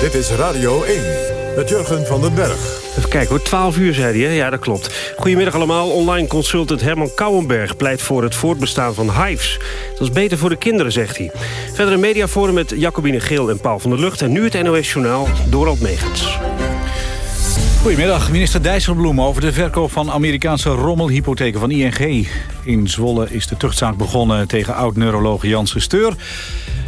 Dit is Radio 1 met Jurgen van den Berg. Even kijken hoor, 12 uur zei hij, hè? Ja, dat klopt. Goedemiddag allemaal. Online consultant Herman Kouwenberg pleit voor het voortbestaan van hives. Dat is beter voor de kinderen, zegt hij. Verder een mediaforum met Jacobine Geel en Paul van der Lucht. En nu het NOS Journaal, Dorald Megens. Goedemiddag, minister Dijsselbloem over de verkoop van Amerikaanse rommelhypotheken van ING. In Zwolle is de tuchtzaak begonnen tegen oud-neuroloog Janssen Steur.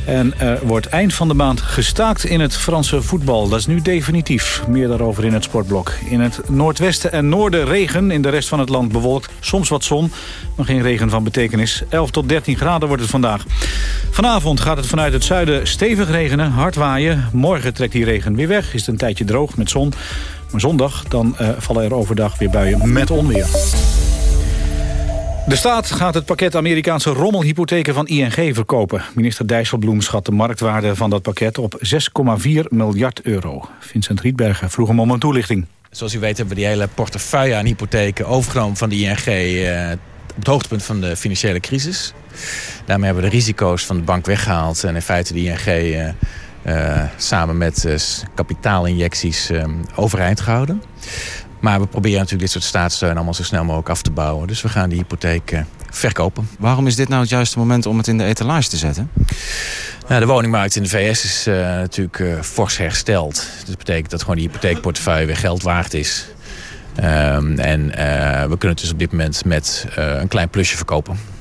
En er wordt eind van de maand gestaakt in het Franse voetbal. Dat is nu definitief. Meer daarover in het sportblok. In het noordwesten en noorden regen. In de rest van het land bewolkt. Soms wat zon, maar geen regen van betekenis. 11 tot 13 graden wordt het vandaag. Vanavond gaat het vanuit het zuiden stevig regenen, hard waaien. Morgen trekt die regen weer weg. Is het een tijdje droog met zon. Maar zondag dan uh, vallen er overdag weer buien met onweer. De staat gaat het pakket Amerikaanse rommelhypotheken van ING verkopen. Minister Dijsselbloem schat de marktwaarde van dat pakket op 6,4 miljard euro. Vincent Rietbergen vroeg hem om een toelichting. Zoals u weet hebben we die hele portefeuille aan hypotheken overgenomen van de ING... Eh, op het hoogtepunt van de financiële crisis. Daarmee hebben we de risico's van de bank weggehaald... en in feite de ING eh, samen met uh, kapitaalinjecties uh, overeind gehouden. Maar we proberen natuurlijk dit soort staatssteun allemaal zo snel mogelijk af te bouwen. Dus we gaan die hypotheek verkopen. Waarom is dit nou het juiste moment om het in de etalage te zetten? Nou, de woningmarkt in de VS is natuurlijk fors hersteld. Dus dat betekent dat gewoon die hypotheekportefeuille weer geld waard is. Um, en we kunnen het dus op dit moment met een klein plusje verkopen.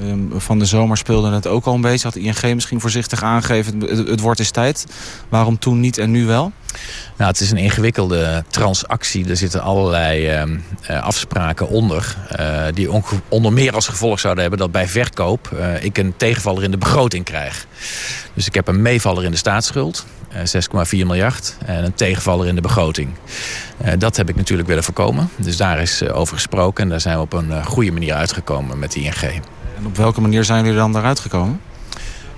Ehm, van de zomer speelde het ook al een beetje. Had ING misschien voorzichtig aangegeven, het, wordt eens tijd. Waarom toen niet en nu wel? Nou, het is een ingewikkelde transactie. Er zitten allerlei uh, afspraken onder. Uh, die onder meer als gevolg zouden hebben dat bij verkoop... Uh, ik een tegenvaller in de begroting krijg. Dus ik heb een meevaller in de staatsschuld. 6,4 miljard. En een tegenvaller in de begroting. dat heb ik natuurlijk willen voorkomen. Dus daar is over gesproken. En daar zijn we op een goede manier uitgekomen met ING. En op welke manier zijn jullie dan daaruit gekomen?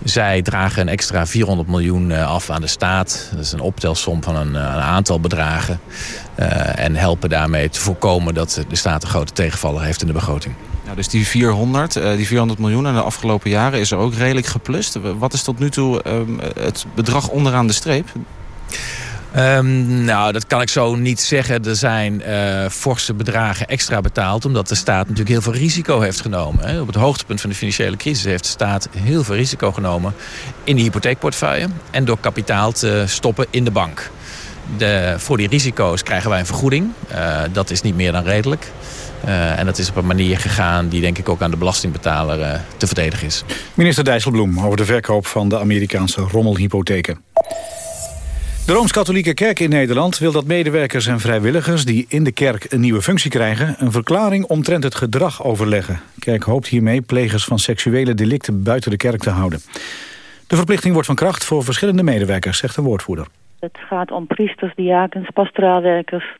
Zij dragen een extra 400 miljoen eh, af aan de staat. Dat is een optelsom van een, eh, een aantal bedragen. Uh, en helpen daarmee te voorkomen dat de staat een grote tegenvaller heeft in de begroting. Ja, dus die 400, uh, die 400 miljoen in de afgelopen jaren is er ook redelijk geplust. Wat is tot nu toe uh, het bedrag onderaan de streep? Um, nou, dat kan ik zo niet zeggen. Er zijn uh, forse bedragen extra betaald... omdat de staat natuurlijk heel veel risico heeft genomen. Hè. Op het hoogtepunt van de financiële crisis heeft de staat heel veel risico genomen... in de hypotheekportefeuille en door kapitaal te stoppen in de bank. De, voor die risico's krijgen wij een vergoeding. Uh, dat is niet meer dan redelijk. Uh, en dat is op een manier gegaan die denk ik ook aan de belastingbetaler te verdedigen is. Minister Dijsselbloem over de verkoop van de Amerikaanse rommelhypotheken. De Rooms-Katholieke Kerk in Nederland wil dat medewerkers en vrijwilligers... die in de kerk een nieuwe functie krijgen... een verklaring omtrent het gedrag overleggen. De kerk hoopt hiermee plegers van seksuele delicten buiten de kerk te houden. De verplichting wordt van kracht voor verschillende medewerkers, zegt een woordvoerder. Het gaat om priesters, diakens, pastoraalwerkers,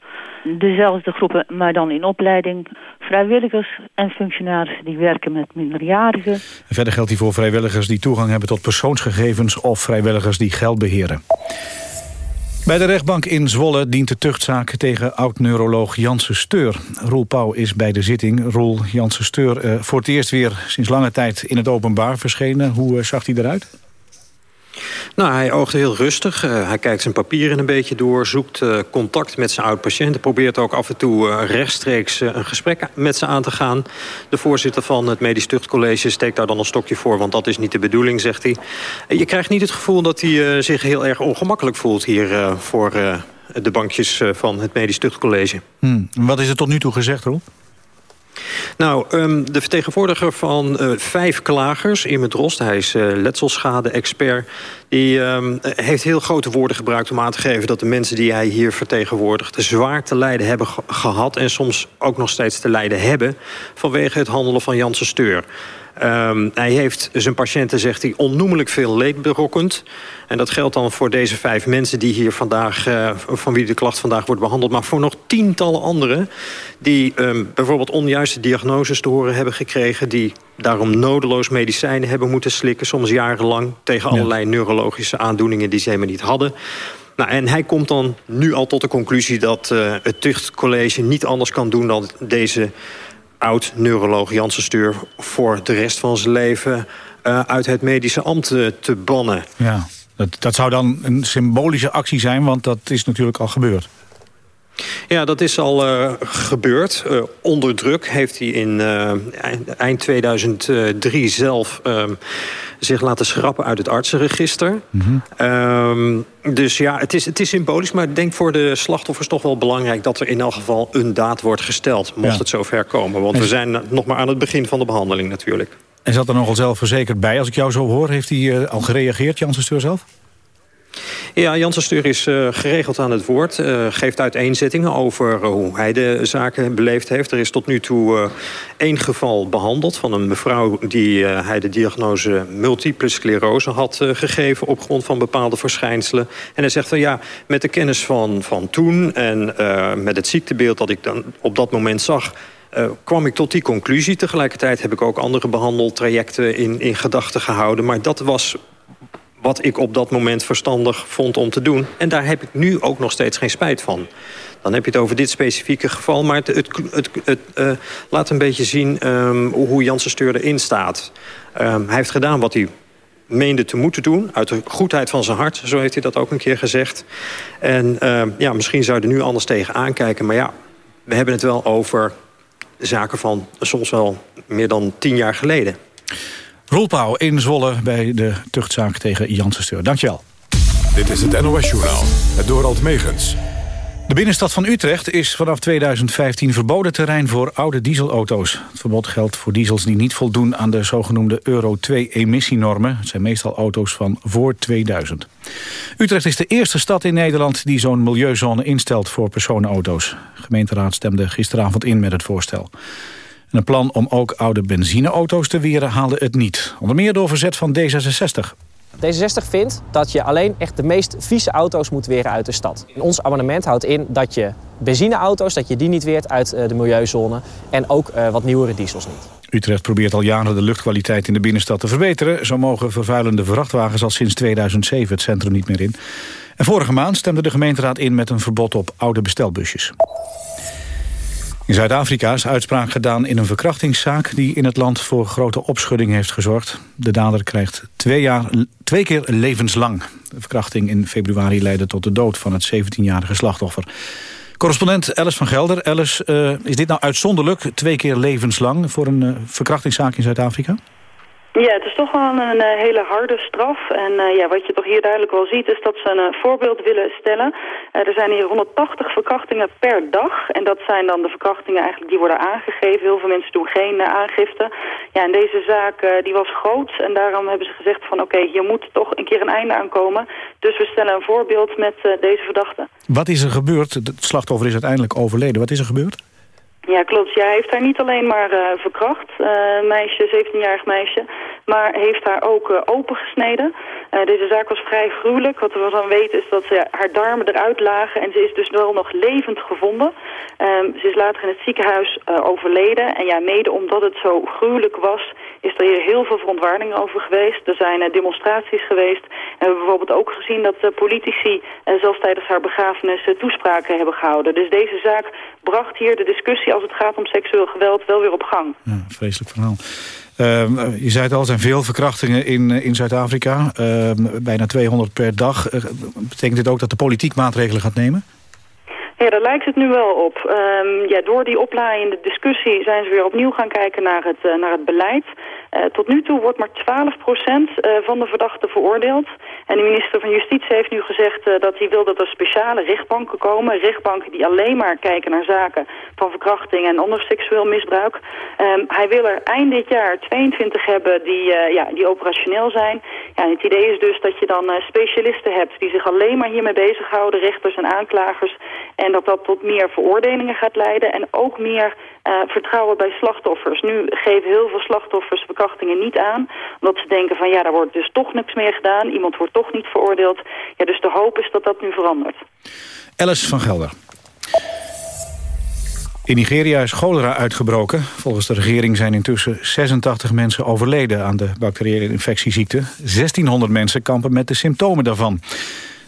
dezelfde groepen, maar dan in opleiding. Vrijwilligers en functionarissen die werken met minderjarigen. verder geldt die voor vrijwilligers die toegang hebben tot persoonsgegevens... of vrijwilligers die geld beheren. Bij de rechtbank in Zwolle dient de tuchtzaak tegen oud-neuroloog Janssen Steur. Roel Pauw is bij de zitting. Roel Janssen Steur uh, voor het eerst weer sinds lange tijd in het openbaar verschenen. Hoe uh, zag hij eruit? Nou, hij oogde heel rustig. Uh, hij kijkt zijn papieren een beetje door, zoekt uh, contact met zijn oud-patiënten... probeert ook af en toe uh, rechtstreeks een gesprek met ze aan te gaan. De voorzitter van het Medisch Tuchtcollege steekt daar dan een stokje voor... want dat is niet de bedoeling, zegt hij. je krijgt niet het gevoel dat hij zich heel erg ongemakkelijk voelt... hier voor de bankjes van het Medisch Tuchtcollege. Hmm. Wat is er tot nu toe gezegd, Roel? Nou, um, de vertegenwoordiger van uh, vijf klagers, Irma Drost... hij is uh, letselschade-expert... die um, heeft heel grote woorden gebruikt om aan te geven... dat de mensen die hij hier vertegenwoordigt... zwaar te lijden hebben ge gehad... en soms ook nog steeds te lijden hebben... vanwege het handelen van Janssen Steur. Um, hij heeft zijn patiënten, zegt hij, onnoemelijk veel leed berokkend. En dat geldt dan voor deze vijf mensen die hier vandaag, uh, van wie de klacht vandaag wordt behandeld. Maar voor nog tientallen anderen die um, bijvoorbeeld onjuiste diagnoses te horen hebben gekregen. Die daarom nodeloos medicijnen hebben moeten slikken, soms jarenlang. Tegen allerlei ja. neurologische aandoeningen die ze helemaal niet hadden. Nou, en hij komt dan nu al tot de conclusie dat uh, het tuchtcollege niet anders kan doen dan deze oud-neuroloog Janssen Steur... voor de rest van zijn leven uh, uit het medische ambt uh, te bannen. Ja. Dat, dat zou dan een symbolische actie zijn, want dat is natuurlijk al gebeurd. Ja, dat is al uh, gebeurd. Uh, onder druk heeft hij in uh, eind 2003 zelf ehm, zich laten schrappen uit het artsenregister. Mm -hmm. dus ja, het is, het is symbolisch, maar ik denk voor de slachtoffers toch wel belangrijk... dat er in elk geval een daad wordt gesteld, mocht ja. het zover komen. Want we zijn nog maar aan het begin van de behandeling natuurlijk. En zat er nogal zelfverzekerd bij. Als ik jou zo hoor, heeft hij al gereageerd, Janssen Steur zelf? Ja, Janssen Steur is uh, geregeld aan het woord. Uh, geeft uiteenzettingen over uh, hoe hij de zaken beleefd heeft. Er is tot nu toe één geval behandeld van een mevrouw... die hij de diagnose multiple sclerose had gegeven... op grond van bepaalde verschijnselen. En hij zegt van ja, met de kennis van, van toen... en met het ziektebeeld dat ik dan op dat moment zag... Kwam ik tot die conclusie. Tegelijkertijd heb ik ook andere behandeltrajecten in, in gedachten gehouden. Maar dat was wat ik op dat moment verstandig vond om te doen. En daar heb ik nu ook nog steeds geen spijt van. Dan heb je het over dit specifieke geval. Maar het, het, het, uh, laat een beetje zien um, hoe Janssen Steur erin staat. Um, hij heeft gedaan wat hij meende te moeten doen. Uit de goedheid van zijn hart, zo heeft hij dat ook een keer gezegd. En uh, ja, misschien zou je er nu anders tegen aankijken. Maar ja, we hebben het wel over zaken van soms wel meer dan tien jaar geleden. Roel Pauw in Zwolle bij de tuchtzaak tegen Janssen Steur. Dankjewel. Dit is het NOS-journaal, het Dorald Megens. De binnenstad van Utrecht is vanaf 2015 verboden terrein voor oude dieselauto's. Het verbod geldt voor diesels die niet voldoen aan de zogenoemde Euro 2-emissienormen. Het zijn meestal auto's van voor 2000. Utrecht is de eerste stad in Nederland die zo'n milieuzone instelt voor personenauto's. De gemeenteraad stemde gisteravond in met het voorstel een plan om ook oude benzineauto's te weren haalde het niet. Onder meer door verzet van D66. D66 vindt dat je alleen echt de meest vieze auto's moet weren uit de stad. ons amendement houdt in dat je benzineauto's dat je die niet weert uit eh, de milieuzone... en ook uh, wat nieuwere diesels niet. Utrecht probeert al jaren de luchtkwaliteit in de binnenstad te verbeteren. Zo mogen vervuilende vrachtwagens al sinds 2007 het centrum niet meer in. En vorige maand stemde de gemeenteraad in met een verbod op oude bestelbusjes. In Zuid-Afrika is uitspraak gedaan in een verkrachtingszaak... die in het land voor grote opschudding heeft gezorgd. De dader krijgt twee, jaar, twee keer levenslang. De verkrachting in februari leidde tot de dood van het 17-jarige slachtoffer. Correspondent Alice van Gelder. Alice, uh, is dit nou uitzonderlijk, twee keer levenslang... voor een uh, verkrachtingszaak in Zuid-Afrika? Ja, het is toch wel een, een hele harde straf. En uh, ja, wat je toch hier duidelijk wel ziet is dat ze een voorbeeld willen stellen. Er zijn hier 180 verkrachtingen per dag. En dat zijn dan de verkrachtingen eigenlijk die worden aangegeven. Heel veel mensen doen geen aangifte. Ja, en deze zaak die was groot. En daarom hebben ze gezegd van oké, okay, hier moet toch een keer een einde aan komen. Dus we stellen een voorbeeld met deze verdachte. Wat is er gebeurd? Het slachtoffer is uiteindelijk overleden. Wat is er gebeurd? Ja, klopt. Jij heeft haar niet alleen maar uh, verkracht, uh, meisje, 17-jarig meisje, maar heeft haar ook uh, opengesneden. deze zaak was vrij gruwelijk. Wat we dan weten is dat ze, haar darmen eruit lagen en ze is dus wel nog levend gevonden. Um, ze is later in het ziekenhuis overleden en ja, mede omdat het zo gruwelijk was, is er hier heel veel verontwaardiging over geweest. Er zijn demonstraties geweest en we hebben bijvoorbeeld ook gezien dat politici zelfs tijdens haar begrafenis toespraken hebben gehouden. Dus deze zaak bracht hier de discussie als het gaat om seksueel geweld wel weer op gang. Ja, vreselijk verhaal. Uh, je zei het al, er zijn veel verkrachtingen in, in Zuid-Afrika. Uh, bijna 200 per dag. Betekent dit ook dat de politiek maatregelen gaat nemen? Ja, daar lijkt het nu wel op. Um, ja, door die oplaaiende discussie zijn ze weer opnieuw gaan kijken naar het, uh, naar het beleid. Uh, tot nu toe wordt maar 12% uh, van de verdachten veroordeeld. En de minister van Justitie heeft nu gezegd uh, dat hij wil dat er speciale rechtbanken komen. Rechtbanken die alleen maar kijken naar zaken van verkrachting en ander seksueel misbruik. Um, hij wil er eind dit jaar 22 hebben die, ja, die operationeel zijn. Ja, het idee is dus dat je dan specialisten hebt die zich alleen maar hiermee bezighouden. Rechters en aanklagers. En dat dat tot meer veroordelingen gaat leiden. En ook meer vertrouwen bij slachtoffers. Nu geven heel veel slachtoffers verkrachtingen niet aan. Omdat ze denken van ja, daar wordt dus toch niks meer gedaan. Iemand wordt toch niet veroordeeld. Ja, dus de hoop is dat dat nu verandert. Alice van Gelder. In Nigeria is cholera uitgebroken. Volgens de regering zijn intussen 86 mensen overleden aan de bacteriële infectieziekte. 1600 mensen kampen met de symptomen daarvan.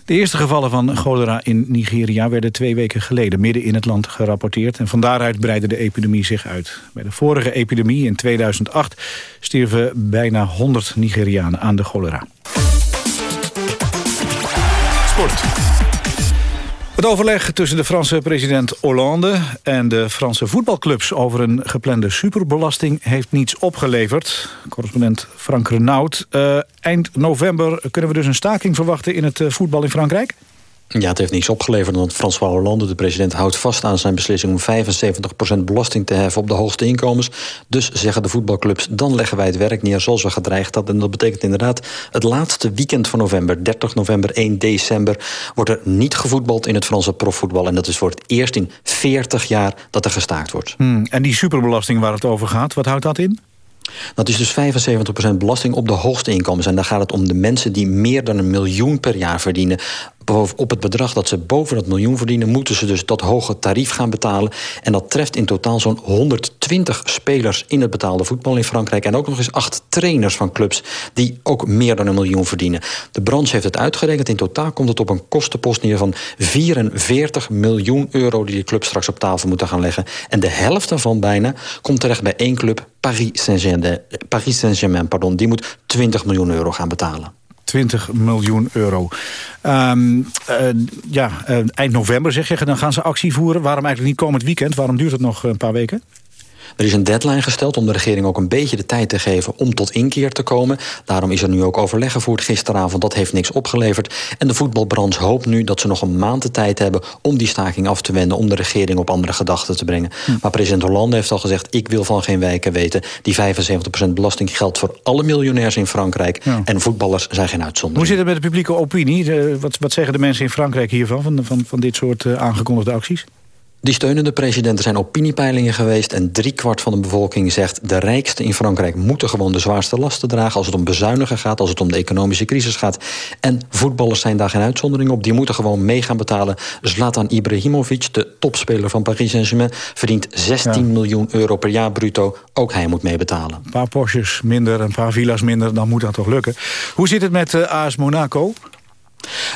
De eerste gevallen van cholera in Nigeria werden twee weken geleden midden in het land gerapporteerd. En van daaruit breidde de epidemie zich uit. Bij de vorige epidemie in 2008 stierven bijna 100 Nigerianen aan de cholera. Sport. Het overleg tussen de Franse president Hollande en de Franse voetbalclubs over een geplande superbelasting heeft niets opgeleverd. Correspondent Frank Renaud. Uh, eind november kunnen we dus een staking verwachten in het uh, voetbal in Frankrijk? Ja, het heeft niets opgeleverd, want François Hollande, de president... houdt vast aan zijn beslissing om 75% belasting te heffen op de hoogste inkomens. Dus zeggen de voetbalclubs, dan leggen wij het werk neer zoals we gedreigd hadden. En dat betekent inderdaad het laatste weekend van november, 30 november, 1 december... wordt er niet gevoetbald in het Franse profvoetbal. En dat is voor het eerst in 40 jaar dat er gestaakt wordt. Hmm, en die superbelasting waar het over gaat, wat houdt dat in? Dat is dus 75% belasting op de hoogste inkomens. En dan gaat het om de mensen die meer dan een miljoen per jaar verdienen op het bedrag dat ze boven dat miljoen verdienen... moeten ze dus dat hoge tarief gaan betalen. En dat treft in totaal zo'n 120 spelers in het betaalde voetbal in Frankrijk... en ook nog eens acht trainers van clubs die ook meer dan een miljoen verdienen. De branche heeft het uitgerekend. In totaal komt het op een kostenpost neer van 44 miljoen euro... die de clubs straks op tafel moeten gaan leggen. En de helft daarvan bijna komt terecht bij één club, Paris Saint-Germain. Paris Saint-Germain, pardon. Die moet 20 miljoen euro gaan betalen. 20 miljoen euro. Um, uh, ja, uh, eind november zeg je, dan gaan ze actie voeren. Waarom eigenlijk niet komend weekend? Waarom duurt het nog een paar weken? Er is een deadline gesteld om de regering ook een beetje de tijd te geven... om tot inkeer te komen. Daarom is er nu ook overleg gevoerd gisteravond. Dat heeft niks opgeleverd. En de voetbalbranche hoopt nu dat ze nog een maand de tijd hebben... om die staking af te wenden, om de regering op andere gedachten te brengen. Hm. Maar president Hollande heeft al gezegd... ik wil van geen wijken weten. Die 75% belasting geldt voor alle miljonairs in Frankrijk. En voetballers zijn geen uitzondering. Hoe zit het met de publieke opinie? Eh, wat, wat zeggen de mensen in Frankrijk hiervan, van, van, van dit soort uh, aangekondigde acties? Die steunende presidenten zijn opiniepeilingen geweest... en driekwart van de bevolking zegt... de rijksten in Frankrijk moeten gewoon de zwaarste lasten dragen... als het om bezuinigen gaat, als het om de economische crisis gaat. En voetballers zijn daar geen uitzondering op. Die moeten gewoon mee gaan betalen. Zlatan Ibrahimovic, de topspeler van Paris Saint-Germain... verdient 16 miljoen euro per jaar bruto. Ook hij moet meebetalen. Een paar Porsches minder, een paar villa's minder... dan moet dat toch lukken. Hoe zit het met uh, AS Monaco?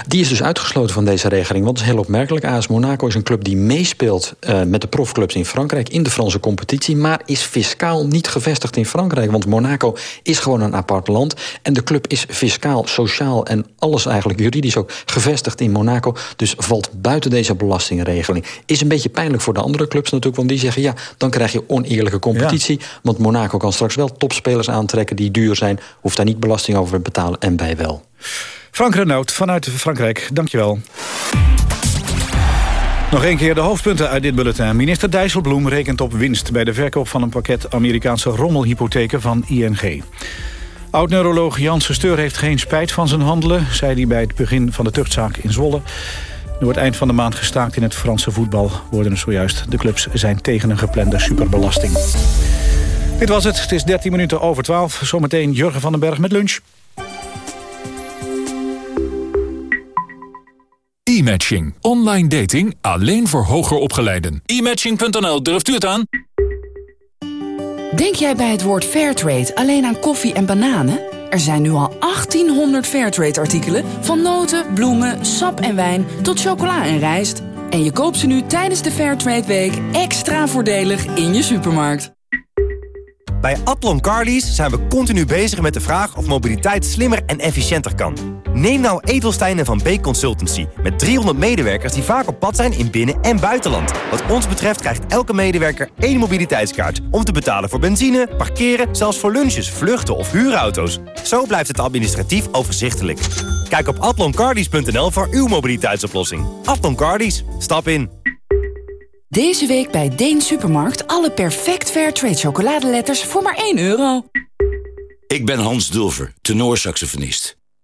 Die is dus uitgesloten van deze regeling. Want het is heel opmerkelijk. AS Monaco is een club die meespeelt uh, met de profclubs in Frankrijk... in de Franse competitie, maar is fiscaal niet gevestigd in Frankrijk. Want Monaco is gewoon een apart land. En de club is fiscaal, sociaal en alles eigenlijk juridisch ook gevestigd in Monaco. Dus valt buiten deze belastingregeling. Is een beetje pijnlijk voor de andere clubs natuurlijk. Want die zeggen, ja, dan krijg je oneerlijke competitie. Want Monaco kan straks wel topspelers aantrekken die duur zijn. Hoeft daar niet belasting over te betalen en bij wel. Frank Renaud vanuit Frankrijk, dankjewel. Nog een keer de hoofdpunten uit dit bulletin. Minister Dijsselbloem rekent op winst... bij de verkoop van een pakket Amerikaanse rommelhypotheken van ING. Oud-neuroloog Janssen Steur heeft geen spijt van zijn handelen... zei hij bij het begin van de tuchtzaak in Zwolle. Nu wordt eind van de maand gestaakt in het Franse voetbal... worden er zojuist de clubs zijn tegen een geplande superbelasting. Dit was het. Het is 13 minuten over 12. Zometeen Jurgen van den Berg met lunch. E-matching. Online dating alleen voor hoger opgeleiden. E-matching.nl, durft u het aan? Denk jij bij het woord Fairtrade alleen aan koffie en bananen? Er zijn nu al 1800 Fairtrade-artikelen... van noten, bloemen, sap en wijn tot chocola en rijst. En je koopt ze nu tijdens de Fairtrade Week extra voordelig in je supermarkt. Bij Atlon Carlies zijn we continu bezig met de vraag of mobiliteit slimmer en efficiënter kan. Neem nou Edelstein Van Beek Consultancy. Met 300 medewerkers die vaak op pad zijn in binnen- en buitenland. Wat ons betreft krijgt elke medewerker één mobiliteitskaart. Om te betalen voor benzine, parkeren, zelfs voor lunches, vluchten of huurauto's. Zo blijft het administratief overzichtelijk. Kijk op atloncardies.nl voor uw mobiliteitsoplossing. Atlon Cardies, stap in. Deze week bij Deen Supermarkt alle perfect fair trade chocoladeletters voor maar 1 euro. Ik ben Hans Dulver, tenorsaxofonist.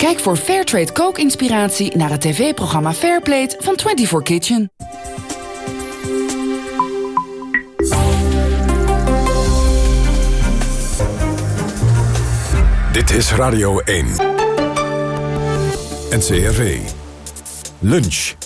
Kijk voor Fairtrade kookinspiratie naar het tv-programma Fairplate van 24 Kitchen. Dit is Radio 1. NCRV. Lunch.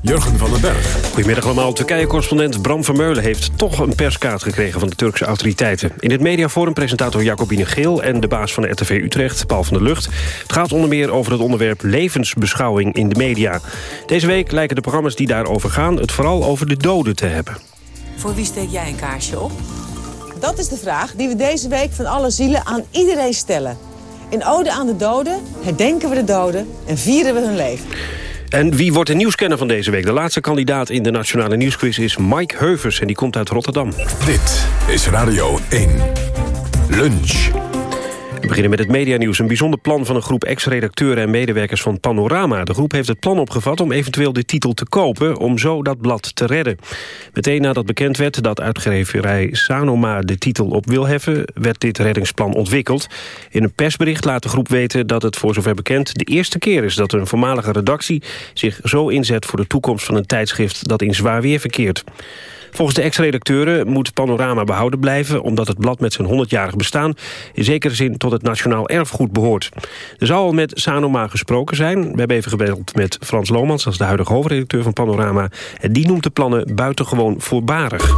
Jurgen van den Berg. Goedemiddag allemaal. Turkije-correspondent Bram Vermeulen heeft toch een perskaart gekregen van de Turkse autoriteiten. In het mediaforum presentator Jacobine Geel en de baas van de RTV Utrecht, Paul van der Lucht. Het gaat onder meer over het onderwerp levensbeschouwing in de media. Deze week lijken de programma's die daarover gaan het vooral over de doden te hebben. Voor wie steek jij een kaarsje op? Dat is de vraag die we deze week van alle zielen aan iedereen stellen. In Ode aan de Doden herdenken we de doden en vieren we hun leven. En wie wordt de nieuwskenner van deze week? De laatste kandidaat in de Nationale Nieuwsquiz is Mike Heuvers... en die komt uit Rotterdam. Dit is Radio 1. Lunch. We beginnen met het medianieuws. Een bijzonder plan van een groep ex-redacteuren en medewerkers van Panorama. De groep heeft het plan opgevat om eventueel de titel te kopen... om zo dat blad te redden. Meteen nadat bekend werd dat uitgeverij Sanoma de titel op wil heffen... werd dit reddingsplan ontwikkeld. In een persbericht laat de groep weten dat het voor zover bekend... de eerste keer is dat een voormalige redactie zich zo inzet... voor de toekomst van een tijdschrift dat in zwaar weer verkeert. Volgens de ex-redacteuren moet Panorama behouden blijven... omdat het blad met zijn 100-jarig bestaan... in zekere zin tot het nationaal erfgoed behoort. Er zal al met Sanoma gesproken zijn. We hebben even gebeld met Frans Lomans, als de huidige hoofdredacteur van Panorama. En die noemt de plannen buitengewoon voorbarig.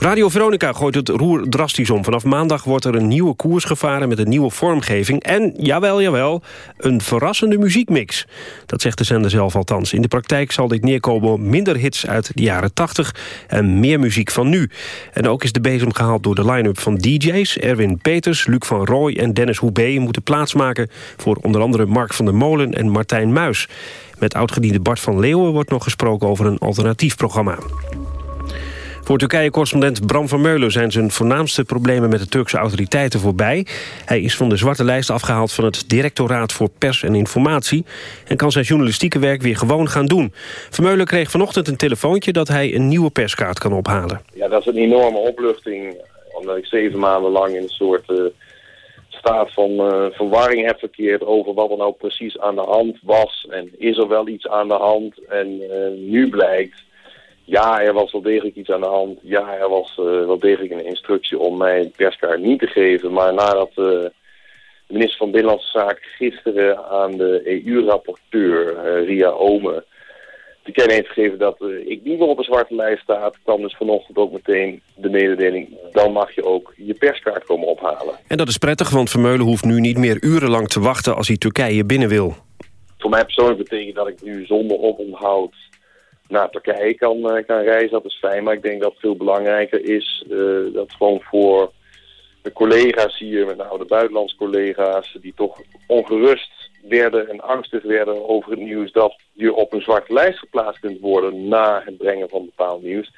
Radio Veronica gooit het roer drastisch om. Vanaf maandag wordt er een nieuwe koers gevaren met een nieuwe vormgeving. En, jawel, jawel, een verrassende muziekmix. Dat zegt de zender zelf althans. In de praktijk zal dit neerkomen op minder hits uit de jaren 80... en meer muziek van nu. En ook is de bezem gehaald door de line-up van DJ's. Erwin Peters, Luc van Rooij en Dennis Hoebe moeten plaatsmaken... voor onder andere Mark van der Molen en Martijn Muis. Met oudgediende Bart van Leeuwen wordt nog gesproken over een alternatief programma. Voor Turkije-correspondent Bram van Meulen zijn zijn voornaamste problemen met de Turkse autoriteiten voorbij. Hij is van de zwarte lijst afgehaald van het Directoraat voor Pers en Informatie... en kan zijn journalistieke werk weer gewoon gaan doen. Vermeulen kreeg vanochtend een telefoontje dat hij een nieuwe perskaart kan ophalen. Ja, dat is een enorme opluchting, omdat ik zeven maanden lang in een soort... Uh staat van uh, verwarring heb verkeerd over wat er nou precies aan de hand was. En is er wel iets aan de hand? En uh, nu blijkt ja, er was wel degelijk iets aan de hand. Ja, er was uh, wel degelijk een instructie om mij een perskaart niet te geven. Maar nadat uh, de minister van Binnenlandse Zaken gisteren aan de EU-rapporteur uh, Ria Ome te kennen heeft gegeven dat ik niet meer op een zwarte lijst sta, kwam dus vanochtend ook meteen de mededeling, dan mag je ook je perskaart komen ophalen. En dat is prettig, want Vermeulen hoeft nu niet meer urenlang te wachten als hij Turkije binnen wil. Voor mij persoonlijk betekent dat ik nu zonder oponthoud naar Turkije kan, kan reizen. Dat is fijn, maar ik denk dat het veel belangrijker is uh, dat gewoon voor de collega's hier, met name de buitenlandse collega's, die toch ongerust werden en angstig werden over het nieuws dat je op een zwarte lijst geplaatst kunt worden na het brengen van bepaald nieuws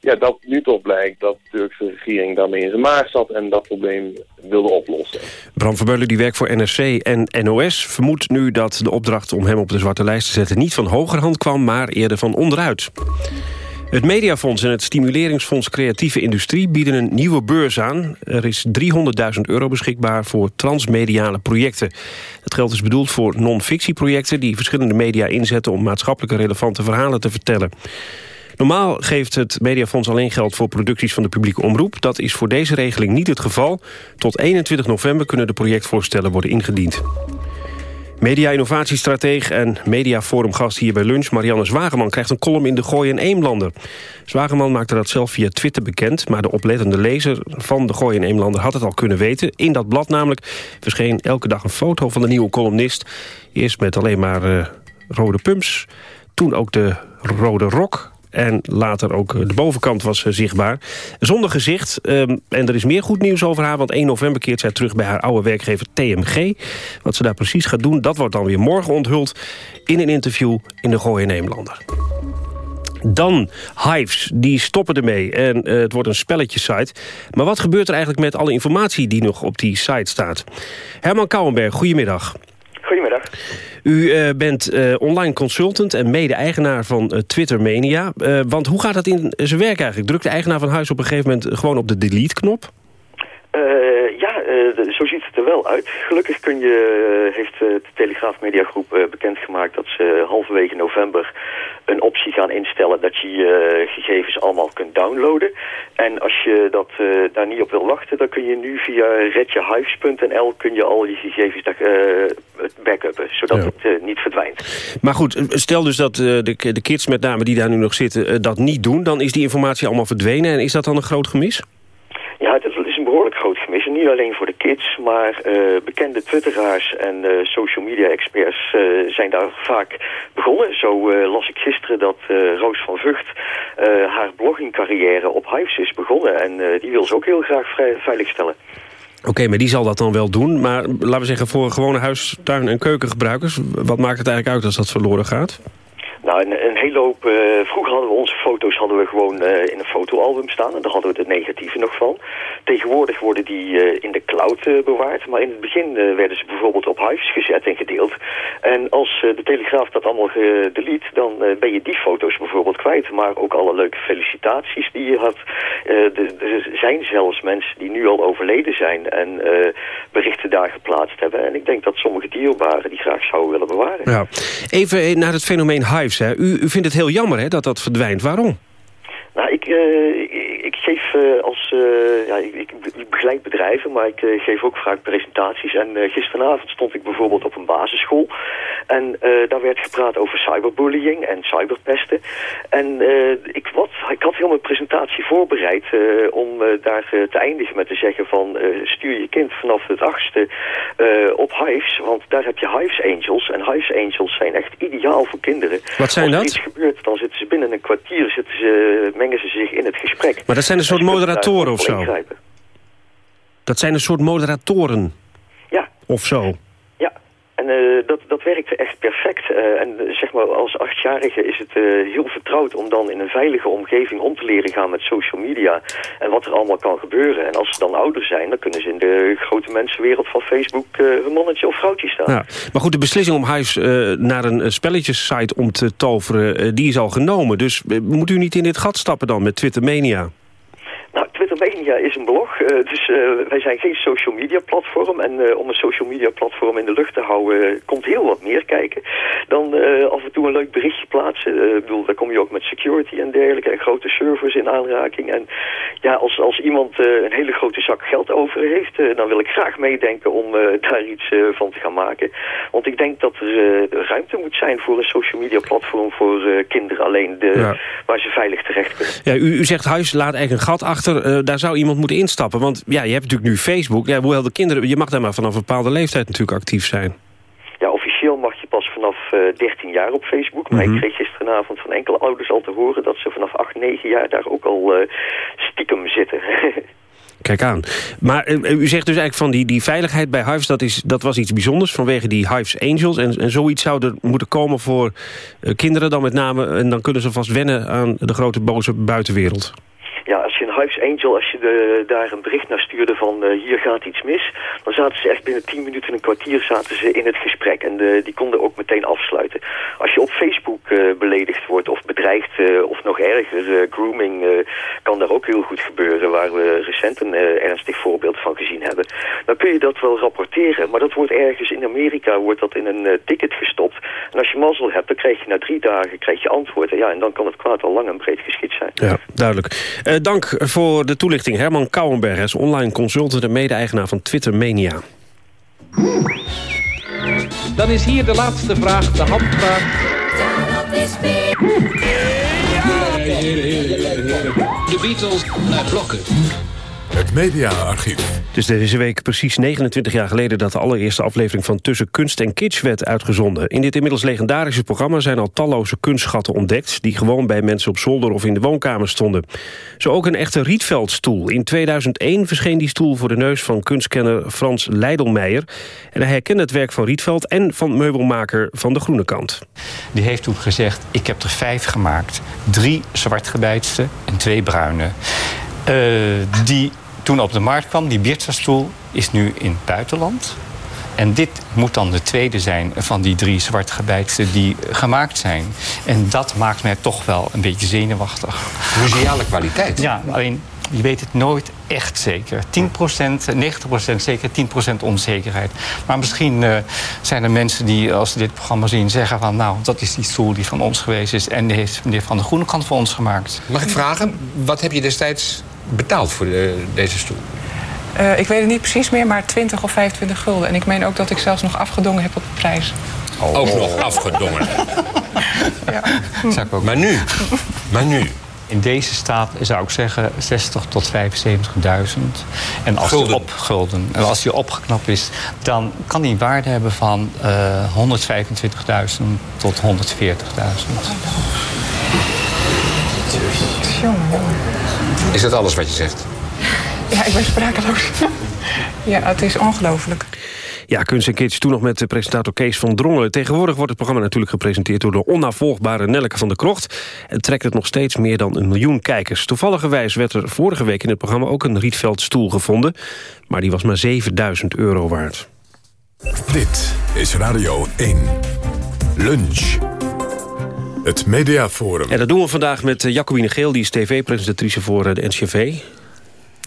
ja, dat nu toch blijkt dat de Turkse regering daarmee in zijn maag zat... en dat probleem wilde oplossen. Bram Vermeulen, die werkt voor NRC en NOS... vermoedt nu dat de opdracht om hem op de zwarte lijst te zetten... niet van hogerhand kwam, maar eerder van onderuit. Het Mediafonds en het Stimuleringsfonds Creatieve Industrie bieden een nieuwe beurs aan. Er is 300.000 euro beschikbaar voor transmediale projecten. Het geld is bedoeld voor non-fictieprojecten... die verschillende media inzetten om maatschappelijke relevante verhalen te vertellen. Normaal geeft het Mediafonds alleen geld voor producties van de publieke omroep. Dat is voor deze regeling niet het geval. Tot 21 november kunnen de projectvoorstellen worden ingediend. Media-innovatiestrateeg en mediaforumgast hier bij lunch... Marianne Zwageman krijgt een column in de Gooi en Eemlander. Zwageman maakte dat zelf via Twitter bekend... maar de oplettende lezer van de Gooi en Eemlander had het al kunnen weten. In dat blad namelijk verscheen elke dag een foto van de nieuwe columnist. Eerst met alleen maar uh, rode pumps, toen ook de rode rok... En later ook de bovenkant was zichtbaar. Zonder gezicht. Um, en er is meer goed nieuws over haar. Want 1 november keert zij terug bij haar oude werkgever TMG. Wat ze daar precies gaat doen, dat wordt dan weer morgen onthuld... in een interview in de Gooi Nederlander. Dan Hives, die stoppen ermee. En uh, het wordt een spelletje-site. Maar wat gebeurt er eigenlijk met alle informatie die nog op die site staat? Herman Kouwenberg, goedemiddag. Goedemiddag. U uh, bent uh, online consultant en mede-eigenaar van uh, Twitter Mania. want hoe gaat dat in zijn werk eigenlijk? Drukt de eigenaar van huis op een gegeven moment gewoon op de delete-knop? Ja, zo ziet het er wel uit. Gelukkig kun je, heeft de Telegraaf Mediagroep bekendgemaakt dat ze halverwege november een optie optie gaan instellen dat je je gegevens allemaal kunt downloaden. En als je dat, daar niet op wil wachten, dan kun je nu via redjehives.nl kun je al je gegevens backuppen, zodat het niet verdwijnt. Maar goed, stel dus dat de, de kids met name die daar nu nog zitten dat niet doen... dan is die informatie allemaal verdwenen en is dat dan een groot gemis? Ja, het is een behoorlijk groot gemis. En niet alleen voor de kids, maar uh, bekende twitteraars en uh, social media experts uh, zijn daar vaak begonnen. Zo las ik gisteren dat Roos van Vught haar bloggingcarrière op Hives is begonnen. En die wil ze ook heel graag veiligstellen. Oké, maar die zal dat dan wel doen. Maar laten we zeggen, voor gewone huis, tuin- en keukengebruikers... wat maakt het eigenlijk uit als dat verloren gaat? Nou, een, een hele hoop... Uh, vroeger hadden we onze foto's hadden we gewoon uh, in een fotoalbum staan. En daar hadden we de negatieve nog van. Tegenwoordig worden die uh, in de cloud bewaard. Maar in het begin werden ze bijvoorbeeld op Hives gezet en gedeeld. En als de Telegraaf dat allemaal delete, dan ben je die foto's bijvoorbeeld kwijt. Maar ook alle leuke felicitaties die je had. er zijn zelfs mensen die nu al overleden zijn en berichten daar geplaatst hebben. En ik denk dat sommige dierbaren die graag zouden willen bewaren. Ja. Even naar het fenomeen Hives. U, u vindt het heel jammer hè, dat dat verdwijnt. Waarom? Nou, ik, uh, ik, geef uh, als... Uh, ja, ik, ik, begeleid bedrijven, maar ik geef ook vaak presentaties. En gisteravond stond ik bijvoorbeeld op een basisschool. En daar werd gepraat over cyberbullying en cyberpesten. En ik, wat, ik had heel mijn presentatie voorbereid om daar te eindigen met te zeggen van... stuur je kind vanaf het achtste op Hives, want daar heb je Hives Angels. En Hives Angels zijn echt ideaal voor kinderen. Wat zijn Als dat? er iets gebeurt, dan zitten ze binnen een kwartier zitten ze mengen ze zich in het gesprek. Maar dat zijn een soort moderatoren of zo? Dat zijn een soort moderatoren? Ja. Of zo? Ja. En uh, dat, dat werkte echt perfect. Uh, en uh, zeg maar als achtjarige is het heel vertrouwd om dan in een veilige omgeving om te leren gaan met social media. En wat er allemaal kan gebeuren. En als ze dan ouder zijn, dan kunnen ze in de grote mensenwereld van Facebook hun mannetje of vrouwtje staan. Ja. Maar goed, de beslissing om Huis naar een spelletjessite om te toveren, die is al genomen. Dus moet u niet in dit gat stappen dan met Twitter Twittermania is een blog. Uh, dus uh, wij zijn geen social media platform. En uh, om een social media platform in de lucht te houden... komt heel wat meer kijken dan af en toe een leuk berichtje plaatsen. Ik bedoel, daar kom je ook met security en dergelijke... en grote servers in aanraking. En ja, als, als iemand een hele grote zak geld over heeft... dan wil ik graag meedenken om daar iets van te gaan maken. Want ik denk dat er ruimte moet zijn voor een social media platform... voor kinderen alleen, de, ja. waar ze veilig terecht kunnen. Ja, u, u zegt huis laat eigenlijk een gat achter daar zou iemand moeten instappen. Want ja, je hebt natuurlijk nu Facebook. Ja, hoewel de kinderen, je mag daar maar vanaf een bepaalde leeftijd natuurlijk actief zijn. Ja, officieel mag je pas vanaf uh, 13 jaar op Facebook. Maar mm -hmm. ik kreeg gisteravond van enkele ouders al te horen... dat ze vanaf 8, 9 jaar daar ook al uh, stiekem zitten. Kijk aan. Maar uh, u zegt dus eigenlijk van die, die veiligheid bij Hives... Dat, is, dat was iets bijzonders vanwege die Hives Angels. En, en zoiets zou er moeten komen voor kinderen dan met name. En dan kunnen ze vast wennen aan de grote boze buitenwereld. Ja, als je Hives Angel, als je de, daar een bericht naar stuurde van uh, hier gaat iets mis, dan zaten ze echt binnen 10 minuten, een kwartier zaten ze in het gesprek. En uh, die konden ook meteen afsluiten. Als je op Facebook uh, beledigd wordt of bedreigd of nog erger, grooming kan daar ook heel goed gebeuren, waar we recent een ernstig voorbeeld van gezien hebben. Dan kun je dat wel rapporteren, maar dat wordt ergens in Amerika wordt dat in een ticket gestopt. En als je mazzel hebt, dan krijg je na drie dagen krijg je antwoord. En ja, en dan kan het kwaad al lang en breed geschied zijn. Ja, duidelijk. Dank voor de toelichting. Herman Kouwenberg is online consultant en mede-eigenaar van Twitter Mania. Dan is hier de laatste vraag, de handvraag. De Beatles naar blokken. Het mediaarchief. Het is deze week precies 29 jaar geleden... dat de allereerste aflevering van Tussen Kunst en Kitsch werd uitgezonden. In dit inmiddels legendarische programma zijn al talloze kunstschatten ontdekt... die gewoon bij mensen op zolder of in de woonkamer stonden. Zo ook een echte Rietveldstoel. In 2001 verscheen die stoel voor de neus van kunstkenner Frans Leidelmeijer. En hij herkende het werk van Rietveld en van meubelmaker Van de Groene Kant. Die heeft toen gezegd, ik heb er vijf gemaakt. Drie zwartgebeitste en twee bruine. Uh, die toen op de markt kwam, die Birtsa-stoel, is nu in het buitenland. En dit moet dan de tweede zijn van die drie zwartgebeitsten die gemaakt zijn. En dat maakt mij toch wel een beetje zenuwachtig. Museale kwaliteit. Ja, alleen je weet het nooit echt zeker. 10% 90% zeker, 10% onzekerheid. Maar misschien uh, zijn er mensen die, als ze dit programma zien... zeggen van, nou, dat is die stoel die van ons geweest is... en die heeft meneer Van de Groene kant voor ons gemaakt. Mag ik vragen, wat heb je destijds betaald voor de, deze stoel? Uh, ik weet het niet precies meer, maar 20 of 25 gulden. En ik meen ook dat ik zelfs nog afgedongen heb op de prijs. Oh. Ook nog afgedongen. ja. Maar nu, maar nu. In deze staat zou ik zeggen 60 tot 75.000. En als Gulden. die op gulden. En als die opgeknapt is, dan kan die een waarde hebben van uh, 125.000 tot 140.000. Is dat alles wat je zegt? Ja, ik ben sprakeloos. ja, het is ongelooflijk. Ja, Kunst en Kids, toen nog met de presentator Kees van Drongelen. Tegenwoordig wordt het programma natuurlijk gepresenteerd... door de onnavolgbare Nelleke van der Krocht. En trekt het nog steeds meer dan een miljoen kijkers. Toevalligerwijs werd er vorige week in het programma... ook een Rietveldstoel gevonden. Maar die was maar 7000 euro waard. Dit is Radio 1. Lunch. Het Mediaforum. En dat doen we vandaag met eh, Jacobine Geel. Die is tv-presentatrice voor eh, de NCV.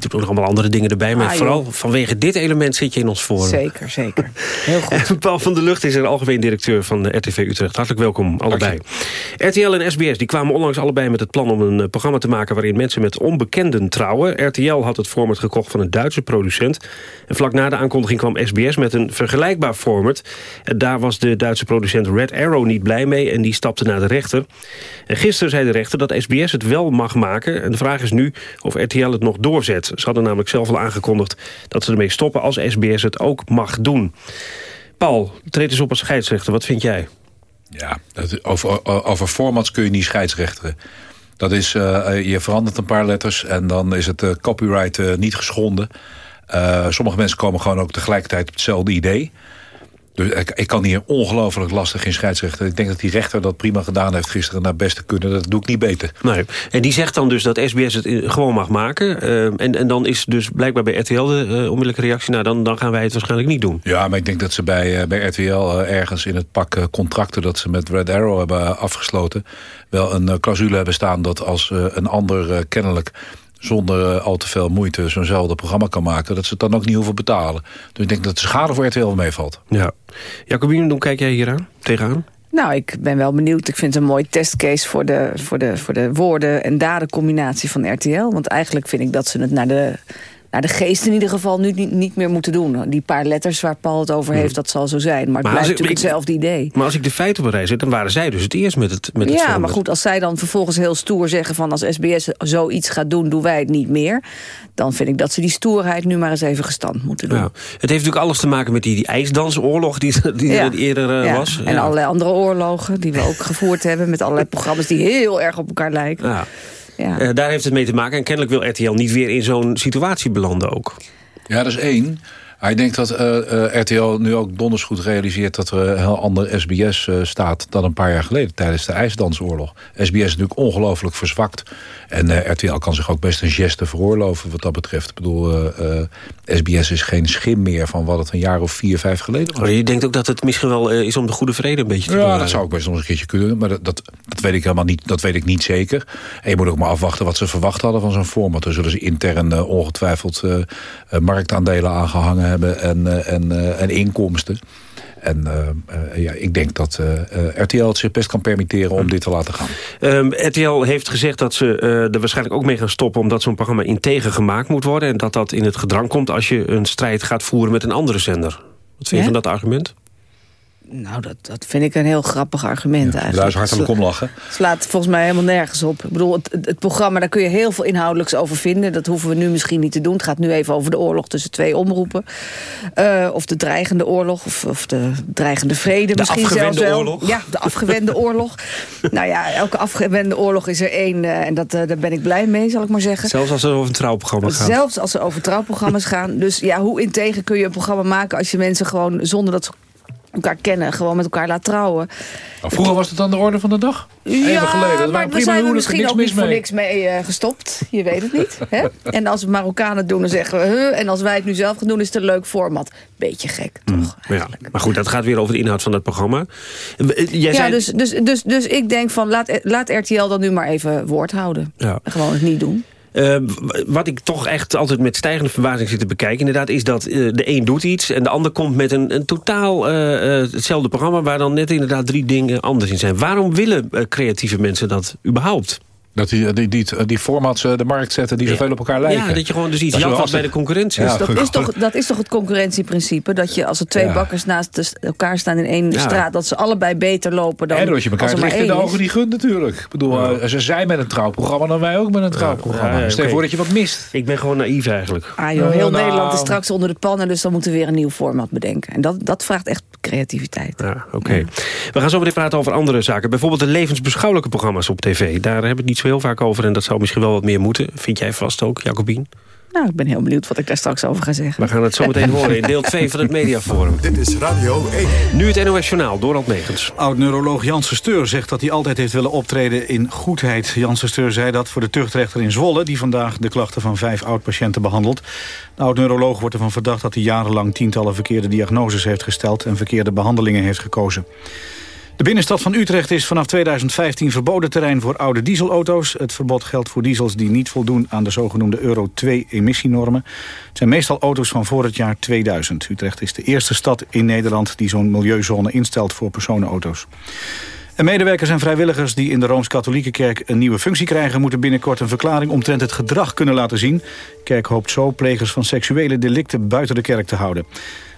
Er doen nog allemaal andere dingen erbij. Maar Ah, vooral joh. vanwege dit element zit je in ons forum. Zeker, zeker. Heel goed. En Paul van der Lucht is er algemeen directeur van de RTV Utrecht. Hartelijk welkom, allebei. RTL en SBS die kwamen onlangs allebei met het plan om een eh, programma te maken... waarin mensen met onbekenden trouwen. RTL had het format gekocht van een Duitse producent. En vlak na de aankondiging kwam SBS met een vergelijkbaar format. En daar was de Duitse producent Red Arrow niet blij mee... en die stapte naar de rechter. En gisteren zei de rechter dat SBS het wel mag maken. En de vraag is nu of RTL het nog doorzet. Ze hadden namelijk zelf al aangekondigd dat ze ermee stoppen... als SBS het ook mag doen. Paul, treed eens op als scheidsrechter. Wat vind jij? Ja, over, over formats kun je niet scheidsrechteren. Dat is, uh, je verandert een paar letters en dan is het uh, copyright uh, niet geschonden. sommige mensen komen gewoon ook tegelijkertijd op hetzelfde idee. Dus ik, ik kan hier ongelooflijk lastig in scheidsrechten. Ik denk dat die rechter dat prima gedaan heeft gisteren naar beste kunnen. Dat doe ik niet beter. Nee. En die zegt dan dus dat SBS het gewoon mag maken. Uh, en, en dan is dus blijkbaar bij RTL de uh, onmiddellijke reactie... nou, dan, dan gaan wij het waarschijnlijk niet doen. Ja, maar ik denk dat ze bij, uh, bij RTL ergens in het pak contracten... dat ze met Red Arrow hebben afgesloten... wel een clausule hebben staan dat als een ander kennelijk zonder al te veel moeite zo'nzelfde programma kan maken... dat ze het dan ook niet hoeven betalen. Dus ik denk dat de schade voor RTL meevalt. Ja. Jacobine, hoe kijk jij hier aan, tegenaan? Nou, ik ben wel benieuwd. Ik vind het een mooi testcase voor de, voor de, voor de woorden- en dadencombinatie van RTL. Want eigenlijk vind ik dat ze het naar de, naar de geest in ieder geval nu niet, niet meer moeten doen. Die paar letters waar Paul het over heeft, mm. dat zal zo zijn. Maar het maar blijft natuurlijk hetzelfde idee. Maar als ik de feiten op rij zet, dan waren zij dus het eerst met het met Ja, het maar format. goed, als zij dan vervolgens heel stoer zeggen... van als SBS zoiets gaat doen, doen wij het niet meer... dan vind ik dat ze die stoerheid nu maar eens even gestand moeten doen. Ja. Het heeft natuurlijk alles te maken met die, die ijsdansoorlog die, die ja. er eerder ja. was. En allerlei andere oorlogen die we ook gevoerd hebben... met allerlei programma's die heel erg op elkaar lijken. Ja. Uh, daar heeft het mee te maken. En kennelijk wil RTL niet weer in zo'n situatie belanden ook. Ja, dat is één. Hij denkt dat uh, uh, RTL nu ook donders goed realiseert... dat er een heel ander SBS uh, staat dan een paar jaar geleden... tijdens de IJsdansoorlog. SBS is natuurlijk ongelooflijk verzwakt. En RTL kan zich ook best een geste veroorloven wat dat betreft. Ik bedoel, SBS is geen schim meer van wat het een jaar of vier, vijf geleden was. Maar je denkt ook dat het misschien wel is om de goede vrede een beetje te Ja, bewaren. dat zou ook best nog een keertje kunnen. Maar dat, dat, dat, weet ik helemaal niet, dat weet ik niet zeker. En je moet ook maar afwachten wat ze verwacht hadden van zo'n format. Er zullen ze intern ongetwijfeld marktaandelen aangehangen hebben en, en, en inkomsten. En uh, uh, ja, ik denk dat uh, RTL het zich best kan permitteren om dit te laten gaan. Um, RTL heeft gezegd dat ze er waarschijnlijk ook mee gaan stoppen... omdat zo'n programma integer gemaakt moet worden... en dat dat in het gedrang komt als je een strijd gaat voeren met een andere zender. Wat vind je ja? van dat argument? Nou, dat, dat vind ik een heel grappig argument ja, eigenlijk. Daar is hartelijk om lachen. Het slaat volgens mij helemaal nergens op. Ik bedoel, het, het, programma, daar kun je heel veel inhoudelijks over vinden. Dat hoeven we nu misschien niet te doen. Het gaat nu even over de oorlog tussen twee omroepen. Uh, of de dreigende oorlog, of, of de dreigende vrede de misschien zelfs wel. Oorlog. Ja, de afgewende oorlog. Nou ja, elke afgewende oorlog is er één. Uh, en dat, uh, daar ben ik blij mee, zal ik maar zeggen. Zelfs als het over een trouwprogramma gaat. Zelfs als ze over trouwprogramma's gaan. Dus ja, hoe integer kun je een programma maken... als je mensen gewoon zonder dat ze elkaar kennen, gewoon met elkaar laat trouwen. Nou, vroeger was het dan de orde van de dag? Ja, Even geleden. Dat maar we zijn er misschien ook niet voor niks mee uh, gestopt. Je weet het niet. Hè? En als we Marokkanen doen, dan zeggen we... Huh, en als wij het nu zelf gaan doen, is het een leuk format. Beetje gek, toch? Mm, ja. Maar goed, dat gaat weer over de inhoud van het programma. Jij ja, zei... dus, dus, dus, dus ik denk van, laat, laat RTL dan nu maar even woord houden. Ja. Gewoon het niet doen. Uh, wat ik toch echt altijd met stijgende verbazing zit te bekijken... inderdaad, is dat uh, de een doet iets... en de ander komt met een, een totaal uh, hetzelfde programma... waar dan net inderdaad drie dingen anders in zijn. Waarom willen creatieve mensen dat überhaupt? Dat die, die, die, die formats de markt zetten die zoveel op elkaar lijken. Ja, dat je gewoon dus iets jat bij de concurrentie ja, dat, is toch, dat is toch het concurrentieprincipe? Dat je als er twee ja. bakkers naast elkaar staan in één ja. straat... dat ze allebei beter lopen dan En dat je elkaar in de ogen die gunt natuurlijk. Ik bedoel, ze zijn met een trouwprogramma... dan wij ook met een trouwprogramma. Ja, Stel okay. voor dat je wat mist. Ik ben gewoon naïef eigenlijk. Ah joh, heel nou, Nederland is straks onder de pannen... dus dan moeten we weer een nieuw format bedenken. En dat, dat vraagt echt creativiteit. Ja, Oké. We gaan zo meteen praten over andere zaken. Bijvoorbeeld de levensbeschouwelijke programma's op tv. Daar hebben we het niet zo heel vaak over... en dat zou misschien wel wat meer moeten. Vind jij vast ook, Jacobien? Nou, ik ben heel benieuwd wat ik daar straks over ga zeggen. We gaan het zo meteen horen in deel 2 van het Mediaforum. Dit is Radio 1. Nu het NOS Journaal, Dorald Megens. Oud-neuroloog Janssen Steur zegt dat hij altijd heeft willen optreden in goedheid. Janssen Steur zei dat voor de tuchtrechter in Zwolle... die vandaag de klachten van vijf oud-patiënten behandelt. De oud-neuroloog wordt ervan verdacht dat hij jarenlang... tientallen verkeerde diagnoses heeft gesteld... en verkeerde behandelingen heeft gekozen. De binnenstad van Utrecht is vanaf 2015 verboden terrein voor oude dieselauto's. Het verbod geldt voor diesels die niet voldoen aan de zogenoemde Euro 2 emissienormen. Het zijn meestal auto's van voor het jaar 2000. Utrecht is de eerste stad in Nederland die zo'n milieuzone instelt voor personenauto's. En medewerkers en vrijwilligers die in de Rooms-Katholieke Kerk een nieuwe functie krijgen... moeten binnenkort een verklaring omtrent het gedrag kunnen laten zien. De kerk hoopt zo plegers van seksuele delicten buiten de kerk te houden.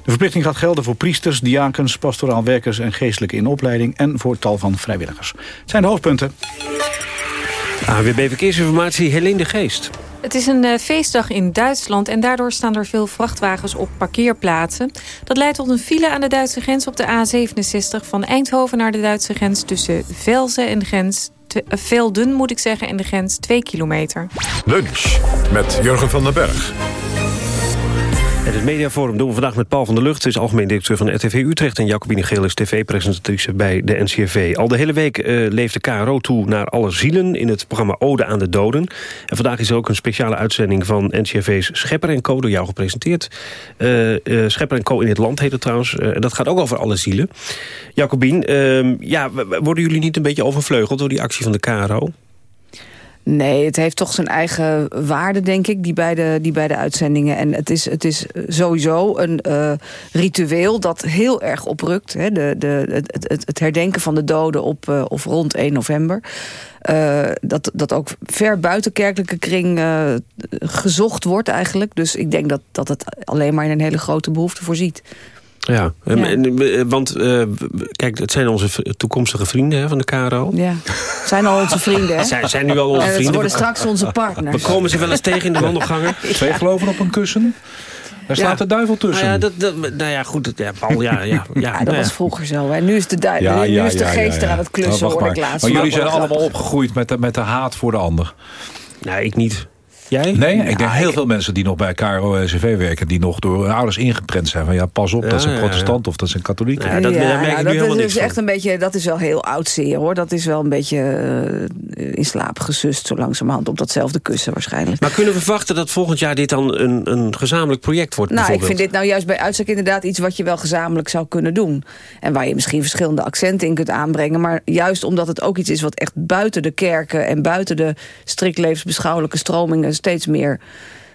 De verplichting gaat gelden voor priesters, diakens, pastoraal werkers en geestelijke in opleiding en voor tal van vrijwilligers. Het zijn de hoofdpunten. AWB Verkeersinformatie, Helene de Geest. Het is een uh, feestdag in Duitsland en daardoor staan er veel vrachtwagens op parkeerplaatsen. Dat leidt tot een file aan de Duitse grens op de A67 van Eindhoven naar de Duitse grens tussen Velzen en de grens Velden moet ik zeggen en de grens 2 kilometer. Lunch met Jurgen van den Berg. En het mediaforum doen we vandaag met Paul van der Lucht. Is algemeen directeur van RTV Utrecht. En Jacobine Geel is tv-presentatrice bij de NCRV. Al de hele week uh, leeft de KRO toe naar alle zielen... in het programma Ode aan de Doden. En vandaag is er ook een speciale uitzending van NCRV's Schepper en Co. door jou gepresenteerd. Uh, uh, Schepper en Co. in het land heet het trouwens. en dat gaat ook over alle zielen. Jacobine, ehm, ja, worden jullie niet een beetje overvleugeld... door die actie van de KRO? Nee, het heeft toch zijn eigen waarde, denk ik, die beide, die beide uitzendingen. En het is, het is sowieso een uh, ritueel dat heel erg oprukt. Hè? De, de, het, het, het herdenken van de doden op uh, of rond 1 november. Uh, dat, dat ook ver buiten kerkelijke kring gezocht wordt eigenlijk. Dus ik denk dat, dat het alleen maar in een hele grote behoefte voorziet. Ja, ja. want uh, kijk, het zijn onze toekomstige vrienden hè, van de KRO. Ja, zijn al onze vrienden. Hè? Zijn, zijn nu al onze en vrienden. Het worden straks onze partners. We komen ze wel eens tegen in de wandelgangen. Twee geloven op een kussen. Daar staat ja. de duivel tussen. Nou ja, dat, dat, nou ja goed. Ja, Paul, ja, ja, ja, dat nou was vroeger zo. En nu is de, duivel, nu is de geest er aan het klussen, nou, hoor ik laatst. Maar jullie zijn allemaal opgegroeid met de, met de haat voor de ander. Nee, ik niet. Jij? Nee, ik denk heel veel mensen die nog bij KRO en CV werken... die nog door hun ouders ingeprent zijn van... ja, pas op, dat zijn protestant of dat zijn katholiek. Ja, dat, ja, ja, dat is dus echt een beetje, dat is wel heel oud zeer, hoor. Dat is wel een beetje uh, in slaap gesust, zo langzamerhand... op datzelfde kussen waarschijnlijk. Maar kunnen we verwachten dat volgend jaar dit dan een, een gezamenlijk project wordt? Nou, ik vind dit nou juist bij uitstek inderdaad iets... wat je wel gezamenlijk zou kunnen doen. En waar je misschien verschillende accenten in kunt aanbrengen. Maar juist omdat het ook iets is wat echt buiten de kerken... en buiten de strikt levensbeschouwelijke stromingen steeds meer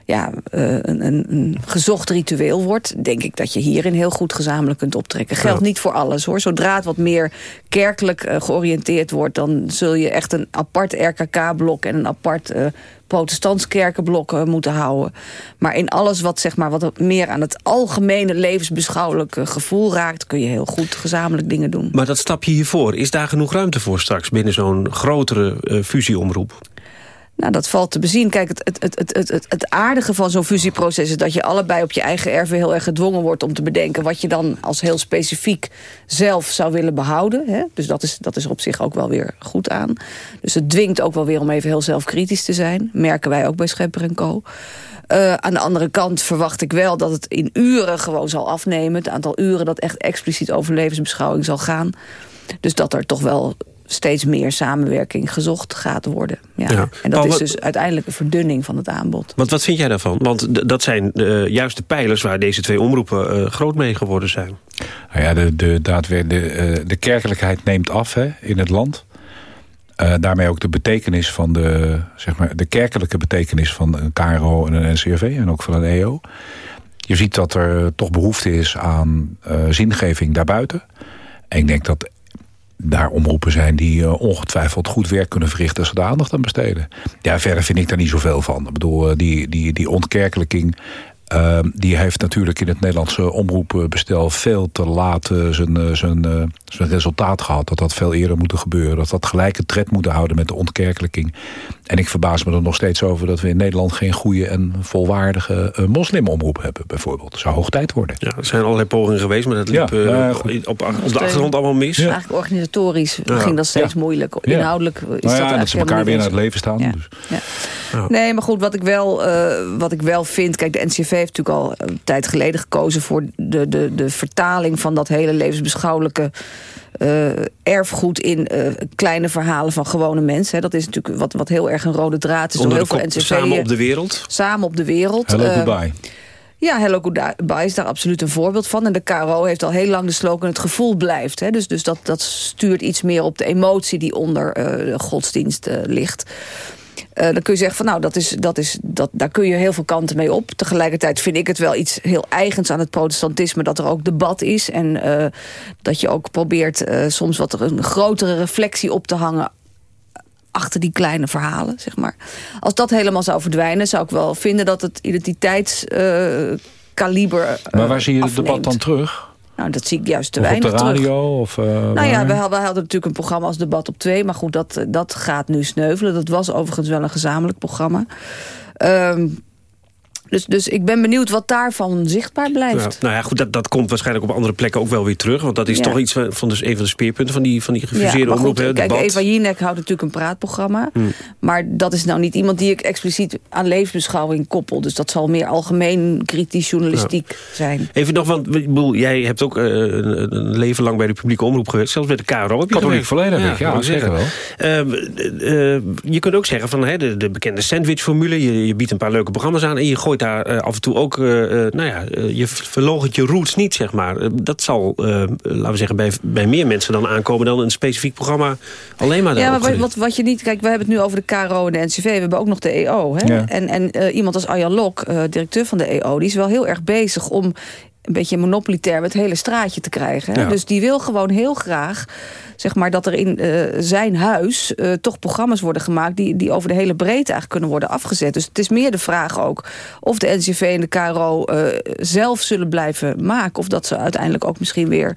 ja, een, een, een, gezocht ritueel wordt... denk ik dat je hierin heel goed gezamenlijk kunt optrekken. Geldt niet voor alles, hoor. Zodra het wat meer kerkelijk uh, georiënteerd wordt... dan zul je echt een apart RKK-blok en een apart... Uh, protestants kerkenblok uh, moeten houden. Maar in alles wat, zeg maar, wat meer aan het algemene levensbeschouwelijke gevoel raakt... kun je heel goed gezamenlijk dingen doen. Maar dat stapje hiervoor, is daar genoeg ruimte voor straks... binnen zo'n grotere fusieomroep? Nou, dat valt te bezien. Kijk, het, het, het, het, het, het aardige van zo'n fusieproces is dat je allebei op je eigen erven heel erg gedwongen wordt om te bedenken wat je dan als heel specifiek zelf zou willen behouden. Hè? Dus dat is, dat is op zich ook wel weer goed aan. Dus het dwingt ook wel weer om even heel zelfkritisch te zijn. Merken wij ook bij Schepper en Co. Uh, aan de andere kant verwacht ik wel dat het in uren gewoon zal afnemen. Het aantal uren dat echt expliciet over levensbeschouwing zal gaan. Dus dat er toch wel steeds meer samenwerking gezocht gaat worden. Ja. ja. En dat Paul, is dus uiteindelijk een verdunning van het aanbod. Want wat vind jij daarvan? Want dat zijn uh, juist de pijlers waar deze twee omroepen uh, groot mee geworden zijn. Nou ja, de, de, de, de, uh, de kerkelijkheid neemt af hè, in het land. Uh, daarmee ook de betekenis van de, zeg maar, de kerkelijke betekenis van een KRO en een NCRV en ook van een EO. Je ziet dat er toch behoefte is aan uh, zingeving daarbuiten. En ik denk dat daar omroepen zijn die uh, ongetwijfeld goed werk kunnen verrichten... als ze de aandacht aan besteden. Ja, verder vind ik daar niet zoveel van. Ik bedoel, die, die, die ontkerkelijking uh, die heeft natuurlijk in het Nederlandse omroepbestel veel te laat zijn, uh, zijn, zijn resultaat gehad. Dat dat veel eerder moet gebeuren. Dat dat gelijke tred moeten houden met de ontkerkelijking. En ik verbaas me er nog steeds over dat we in Nederland geen goede en volwaardige moslimomroep hebben bijvoorbeeld. Dat zou hoog tijd worden. Ja, er zijn allerlei pogingen geweest, maar dat liep ja, op, op, de achtergrond allemaal mis. Ja. Eigenlijk organisatorisch ja. ging dat steeds moeilijk. Inhoudelijk is nou dat eigenlijk dat ze elkaar weer naar het leven staan. Dus. Nee, maar goed, wat ik, wel, wat ik wel vind... Kijk, de NCV heeft natuurlijk al een tijd geleden gekozen... voor de, de, de vertaling van dat hele levensbeschouwelijke uh, erfgoed... in uh, kleine verhalen van gewone mensen. Dat is natuurlijk wat, wat heel erg een rode draad is. Onder heel veel samen op de wereld? Samen op de wereld. Hello, uh, goodbye. Ja, Hello Goodbye is daar absoluut een voorbeeld van. En de KRO heeft al heel lang de slogan het gevoel blijft. Hè. Dus, dus dat, dat stuurt iets meer op de emotie die onder uh, godsdienst uh, ligt. Uh, dan kun je zeggen van nou, dat is, dat is, dat, daar kun je heel veel kanten mee op. Tegelijkertijd vind ik het wel iets heel eigens aan het protestantisme... dat er ook debat is en uh, dat je ook probeert uh, soms wat er een grotere reflectie op te hangen achter die kleine verhalen, zeg maar. Als dat helemaal zou verdwijnen, zou ik wel vinden dat het identiteitskaliber Maar waar zie je het afneemt. debat dan terug? Nou, dat zie ik juist te of weinig op de radio? terug. Of, uh, nou ja, we hadden, we hadden natuurlijk een programma als Debat op 2. Maar goed, dat, dat gaat nu sneuvelen. Dat was overigens wel een gezamenlijk programma. Um, dus, dus ik ben benieuwd wat daarvan zichtbaar blijft. Ja, nou ja, goed, dat, dat komt waarschijnlijk op andere plekken ook wel weer terug. Want dat is Ja. toch iets van dus een van de speerpunten van die, van die gefuseerde maar omroep. goed, hè, kijk, debat. Eva Jinek houdt natuurlijk een praatprogramma. Hm. Maar dat is nou niet iemand die ik expliciet aan levensbeschouwing koppel. Dus dat zal meer algemeen kritisch journalistiek zijn. Even nog, want ik bedoel, jij hebt ook eh, een, een leven lang bij de publieke omroep gewerkt. Zelfs bij de KRO heb je Katholiek heb ik, ja, wou zeker zeggen. Ehm, eh, eh, je kunt ook zeggen van hè, de, de bekende sandwichformule. Je, je biedt een paar leuke programma's aan. En je gooit daar eh, af en toe ook, eh, eh, nou ja, je verloochent je roots niet, zeg maar. Dat zal, eh, laten we zeggen, bij, bij meer mensen dan aankomen dan een specifiek programma alleen maar Ja, maar wat, wat, je niet... Kijk, we hebben het nu over de KRO en de NCV. We hebben ook nog de EO. Hè? Ja. En, en eh, iemand als Arjan Lok, eh, directeur van de EO... die is wel heel erg bezig om een beetje een monopoly-term... het hele straatje te krijgen. Hè? Ja. Dus die wil gewoon heel graag zeg maar, dat er in eh, zijn huis eh, toch programma's worden gemaakt... Die, die over de hele breedte eigenlijk kunnen worden afgezet. Dus het is meer de vraag ook of de NCV en de KRO eh, zelf zullen blijven maken... of dat ze uiteindelijk ook misschien weer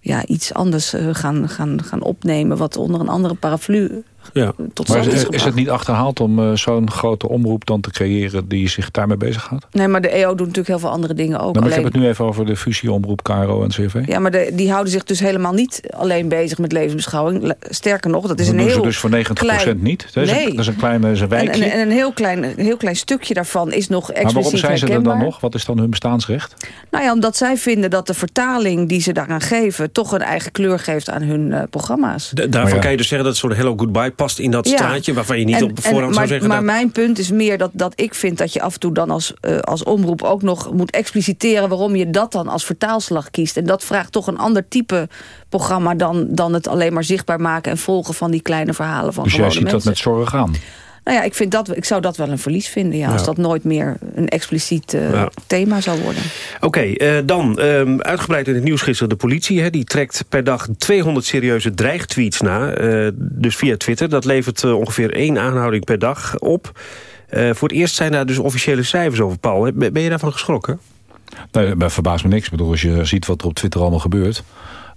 ja, iets anders gaan, gaan, gaan opnemen... wat onder een andere paraplu Ja. tot Maar stand is is, is gebracht. het niet achterhaald om eh, zo'n grote omroep dan te creëren... die zich daarmee bezighoudt? Nee, maar de EO doet natuurlijk heel veel andere dingen ook. Nou, maar ik heb Alleen- het nu even over de fusieomroep KRO en CV. Ja, maar de, die houden zich dus helemaal niet alleen bezig met levensbeschouwing. Le- Sterker nog, dat is Dat een doen ze heel dus voor 90% klein... niet. Dat is een- dat is een klein- dat is een wijkje. En, en, en een heel klein, een heel klein stukje daarvan is nog Maar expliciet waarom zijn ze er herkenbaar. dan nog? Wat is dan hun bestaansrecht? Nou ja, omdat zij vinden dat de vertaling die ze daaraan geven... toch een eigen kleur geeft aan hun eh, programma's. Da- daarvan kan je dus zeggen dat zo'n Hello Goodbye past in dat Ja. straatje... waarvan je niet En- op voorhand en- zou maar, zeggen... Maar dat- mijn punt is meer dat, dat ik vind dat je af en toe dan als, eh, als omroep ook nog moet expliciteren waarom je dat dan als vertaalslag kiest. En dat vraagt toch een ander type programma dan, dan het alleen maar zichtbaar maken en volgen van die kleine verhalen van Dus jij gewone ziet dat met zorg aan. Nou ja, ik, vind dat, ik zou dat wel een verlies vinden, ja, als dat nooit meer een expliciet eh, Ja. thema zou worden. Oké, eh, dan ehm, uitgebreid in het nieuws gisteren de politie. Hè, die trekt per dag 200 serieuze dreigtweets na. eh, dus via Twitter. Dat levert ongeveer één aanhouding per dag op. Eh, voor het eerst zijn daar dus officiële cijfers over, Paul. Hè? Ben je daarvan geschrokken? Nee, dat verbaast me niks. Ik bedoel, als je ziet wat er op Twitter allemaal gebeurt...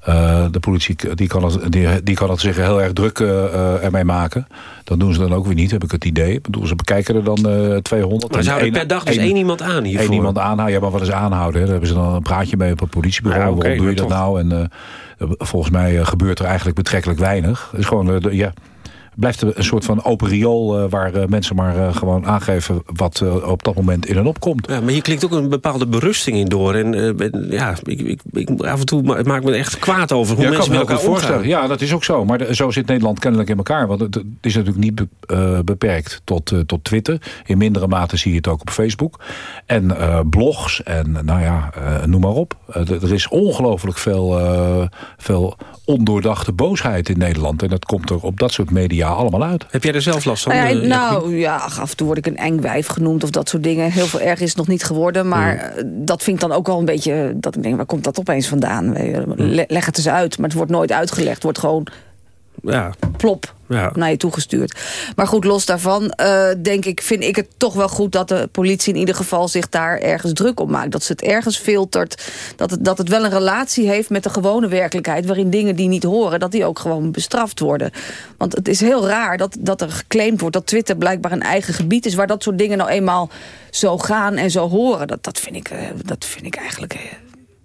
eh, de politie die kan, het, die, die kan het zich heel erg druk eh, eh, ermee maken. Dat doen ze dan ook weer niet, heb ik het idee. Ik bedoel, ze bekijken er dan eh 200. Maar houden per dag dus één iemand aan hiervoor. Één iemand aanhouden. Ja, maar wat is aanhouden? Hè? Daar hebben ze dan een praatje mee op het politiebureau. Ja, oké, Waarom doe je dat toch. nou? En eh, volgens mij eh, gebeurt er eigenlijk betrekkelijk weinig. Het is gewoon, eh, ja... Blijft er een soort van open riool eh, waar eh, mensen maar eh, gewoon aangeven wat op dat moment in en opkomt. Ja, maar hier klinkt ook een bepaalde berusting in door. En ja, ik, ik, ik, af en toe ma- het maakt me echt kwaad over hoe Ja, ik mensen met elkaar voorstellen. Ja, dat is ook zo. Maar de- zo zit Nederland kennelijk in elkaar. Want het, is natuurlijk niet be- beperkt tot, tot Twitter. In mindere mate zie je het ook op Facebook. En eh, blogs en nou ja, noem maar op. Er is ongelooflijk veel, veel ondoordachte boosheid in Nederland. En dat komt er op dat soort media media allemaal uit. Heb jij er zelf last van? Nou, ja, eh, nou ja, af en toe word ik een eng wijf genoemd of dat soort dingen. Heel veel erg is het nog niet geworden. Maar eh, dat vind ik dan ook wel een beetje... dat ik denk, waar komt dat opeens vandaan? Le- Leg het eens uit. Maar het wordt nooit uitgelegd. Het wordt gewoon ja. plop Ja. naar je toegestuurd. Maar goed, los daarvan eh, denk ik, vind ik het toch wel goed... dat de politie in ieder geval zich daar ergens druk op maakt. Dat ze het ergens filtert. Dat het, dat het wel een relatie heeft met de gewone werkelijkheid... waarin dingen die niet horen, dat die ook gewoon bestraft worden. Want het is heel raar dat, dat er geclaimd wordt... dat Twitter blijkbaar een eigen gebied is... waar dat soort dingen nou eenmaal zo gaan en zo horen. Dat, dat, vind, ik, eh, dat vind ik eigenlijk...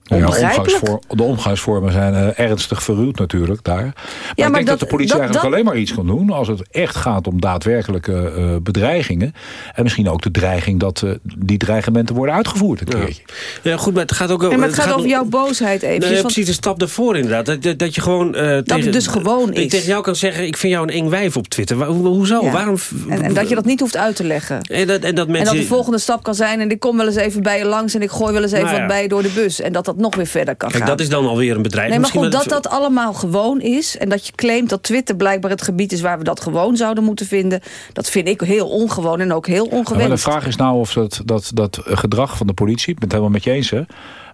Nou ja, de omgangsvormen zijn eh, ernstig verruwd natuurlijk daar. Maar ik maar denk dat, dat- de politie dat- eigenlijk dat- alleen maar iets kan doen... als het echt gaat om daadwerkelijke eh, bedreigingen. En misschien ook de dreiging dat eh, die dreigementen worden uitgevoerd een keertje. Ja, goed, maar het gaat ook... En maar het gaat over jouw boosheid Nee, eventjes. want- precies, een stap daarvoor inderdaad. Dat, dat, dat je gewoon... eh, tegen, het dus gewoon dat je is. tegen jou kan zeggen, ik vind jou een eng wijf op Twitter. Ho- hoezo? Ja. Waarom... En, en dat je dat niet hoeft uit te leggen. En dat, en dat En mensen... dat de volgende stap kan zijn... en ik kom wel eens even bij je langs... en ik gooi wel eens even Nou ja. wat bij je door de bus. En dat dat nog weer verder kan Kijk, gaan. dat is dan alweer een bedrijf. Nee, maar goed, dat dat allemaal gewoon is... en dat je claimt dat Twitter blijkbaar het gebied is... waar we dat gewoon zouden moeten vinden... dat vind ik heel ongewoon en ook heel Ja, maar de ongewenst. vraag is nou of dat, dat, dat gedrag van de politie... ik ben het helemaal met je eens, hè,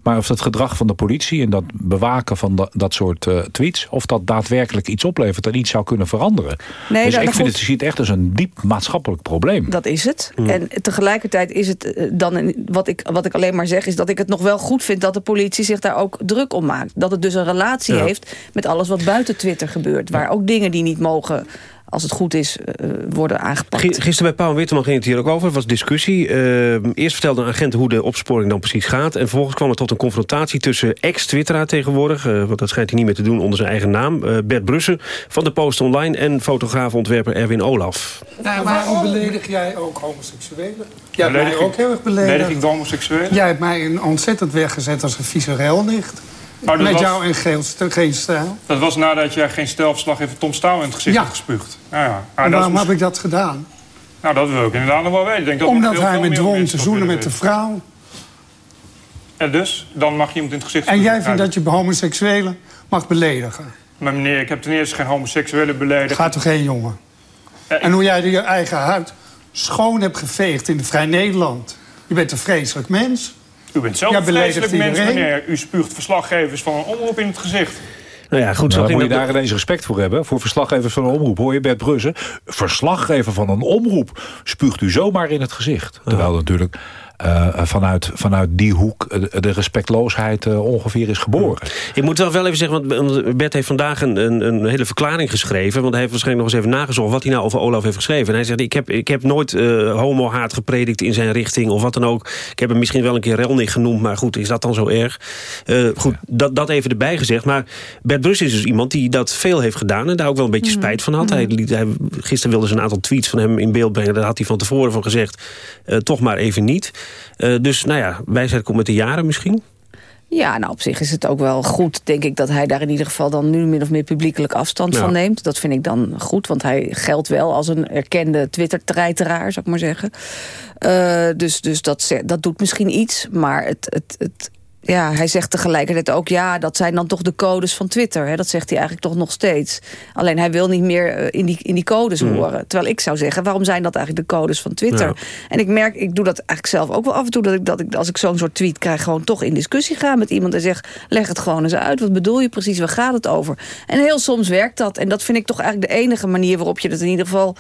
maar of dat gedrag van de politie... en dat bewaken van dat, dat soort eh, tweets... of dat daadwerkelijk iets oplevert en iets zou kunnen veranderen. Nee, dus dat- ik dat vind goed. het, je ziet echt als een diep maatschappelijk probleem. Dat is het. Hmm. En tegelijkertijd is het eh, dan... een- wat ik, wat ik alleen maar zeg is dat ik het nog wel goed vind... dat de politie zich daar ook druk om maakt. Dat het dus een relatie Ja. heeft met alles wat buiten Twitter gebeurt. Waar ook dingen die niet mogen, als het goed is, eh, worden aangepakt. Gi- Gisteren bij Paul Witteman ging het hier ook over. Het was discussie. Eh, eerst vertelde een agent hoe de opsporing dan precies gaat. En vervolgens kwam er tot een confrontatie tussen ex-twitteraar tegenwoordig... eh, want dat schijnt hij niet meer te doen onder zijn eigen naam... eh, Bert Brussen van de Post Online... en fotograaf-ontwerper Erwin Olaf. Nou, waarom beledig jij ook homoseksuelen? Jij hebt mij Belediging- ook heel erg beledigd. belediging van homoseksuelen? Jij hebt mij een ontzettend weggezet als een vieze relnicht. Met was- jou en geel, geen stijl. Dat was nadat jij geen stelverslaggever Tom Stouw in het gezicht Ja. had gespuugd. Ja, en dat waarom is heb ik dat gedaan? Nou, dat wil ik inderdaad nog wel weten. Denk dat Omdat hij me dwong te zoenen met de vrouw. En dus, dan mag je iemand in het gezicht En jij vindt dat je homoseksuelen mag beledigen. Maar meneer, ik heb ten eerste geen homoseksuele beledigd. Gaat toch geen jongen? En hoe jij je eigen huid schoon hebt geveegd in de Vrij Nederland. Je bent een vreselijk mens. U bent zelf een vreselijk mens, meneer. U spuugt verslaggevers van een omroep in het gezicht. Nou ja, goed, zo Nou, dan ging moet je daar ineens respect voor hebben. Voor verslaggevers van een omroep. Hoor je Bert Brussen? Verslaggever van een omroep spuugt u zomaar in het gezicht. Terwijl natuurlijk eh, vanuit, vanuit die hoek eh, de respectloosheid eh, ongeveer is geboren. Ik moet wel wel even zeggen, want Bert heeft vandaag een, een, een hele verklaring geschreven. Want hij heeft waarschijnlijk nog eens even nagezocht wat hij nou over Olaf heeft geschreven. En hij zegt, ik heb, ik heb nooit eh homohaat gepredikt in zijn richting of wat dan ook. Ik heb hem misschien wel een keer relnig genoemd, maar goed, is dat dan zo erg? Eh, goed, dat, dat even erbij gezegd. Maar Bert Brus is dus iemand die dat veel heeft gedaan en daar ook wel een beetje spijt van had. Hij, liet, hij, gisteren wilde ze een aantal tweets van hem in beeld brengen. Daar had hij van tevoren van gezegd, eh, toch maar even niet. Eh, dus nou ja, wijsheid komt met de jaren misschien. Ja, nou op zich is het ook wel goed, denk ik... dat hij daar in ieder geval dan nu min of meer publiekelijk afstand Ja. van neemt. Dat vind ik dan goed, want hij geldt wel als een erkende Twitter-treiteraar, zou ik maar zeggen. Eh, dus dus dat, dat doet misschien iets, maar het... het, het ja, hij zegt tegelijkertijd ook... ja, dat zijn dan toch de codes van Twitter. Hè? Dat zegt hij eigenlijk toch nog steeds. Alleen hij wil niet meer eh, in, die, in die codes Hmm. horen. Terwijl ik zou zeggen, waarom zijn dat eigenlijk de codes van Twitter? Ja. En ik merk, ik doe dat eigenlijk zelf ook wel af en toe... dat ik, dat ik als ik zo'n soort tweet krijg... gewoon toch in discussie ga met iemand en zeg... leg het gewoon eens uit, wat bedoel je precies, waar gaat het over? En heel soms werkt dat. En dat vind ik toch eigenlijk de enige manier... waarop je het in ieder geval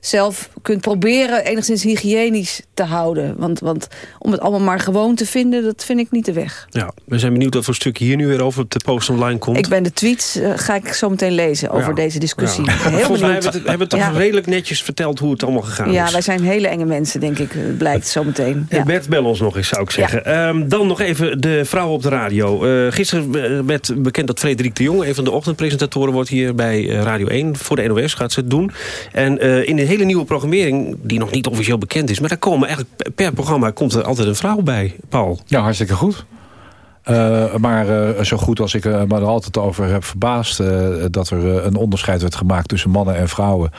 zelf kunt proberen... enigszins hygiënisch te houden. Want, want om het allemaal maar gewoon te vinden... dat vind ik niet de weg. Ja, we zijn benieuwd wat voor stuk hier nu weer over op de post online komt. Ik ben de tweets, eh, ga ik zo meteen lezen over Ja. deze discussie. Ja. Heel Volgens mij hebben we, het, hebben we toch Ja. redelijk netjes verteld hoe het allemaal gegaan Ja, is. wij zijn hele enge mensen, denk ik. Het blijkt zo meteen. Eh, Ja. Bert, bel ons nog eens, zou ik zeggen. Ehm, dan nog even de vrouw op de radio. Eh, gisteren eh, werd bekend dat Frederik de Jong... een van de ochtendpresentatoren wordt hier bij eh, Radio 1. Voor de NOS gaat ze het doen. En eh, in de hele nieuwe programmering, die nog niet officieel bekend is... maar daar komen eigenlijk per programma komt er altijd een vrouw bij, Paul. Ja, hartstikke goed. Eh, maar eh, zo goed als ik eh, me er altijd over heb verbaasd... dat er een onderscheid werd gemaakt tussen mannen en vrouwen...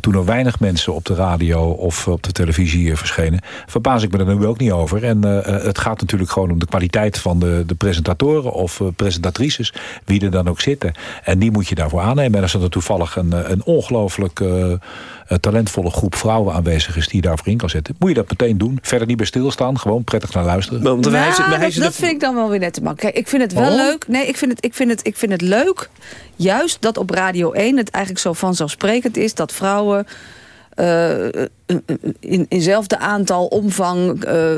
toen er weinig mensen op de radio of op de televisie verschenen... verbaas ik me er nu ook niet over. En het gaat natuurlijk gewoon om de kwaliteit van de, de presentatoren of presentatrices... wie er dan ook zitten. En die moet je daarvoor aannemen. En als er toevallig een, een ongelooflijk talentvolle groep vrouwen aanwezig is... die je daarvoor in kan zetten, moet je dat meteen doen. Verder niet bij stilstaan, gewoon prettig naar luisteren. Nou, dat, dat vind ik dan wel weer net te makkelijk. ik vind het wel oh? leuk. Nee, ik vind het, ik, vind het, ik vind het leuk, juist dat op Radio 1 het eigenlijk zo vanzelfsprekend is... dat vrouwen... Uh, in, inzelfde aantal, omvang, uh,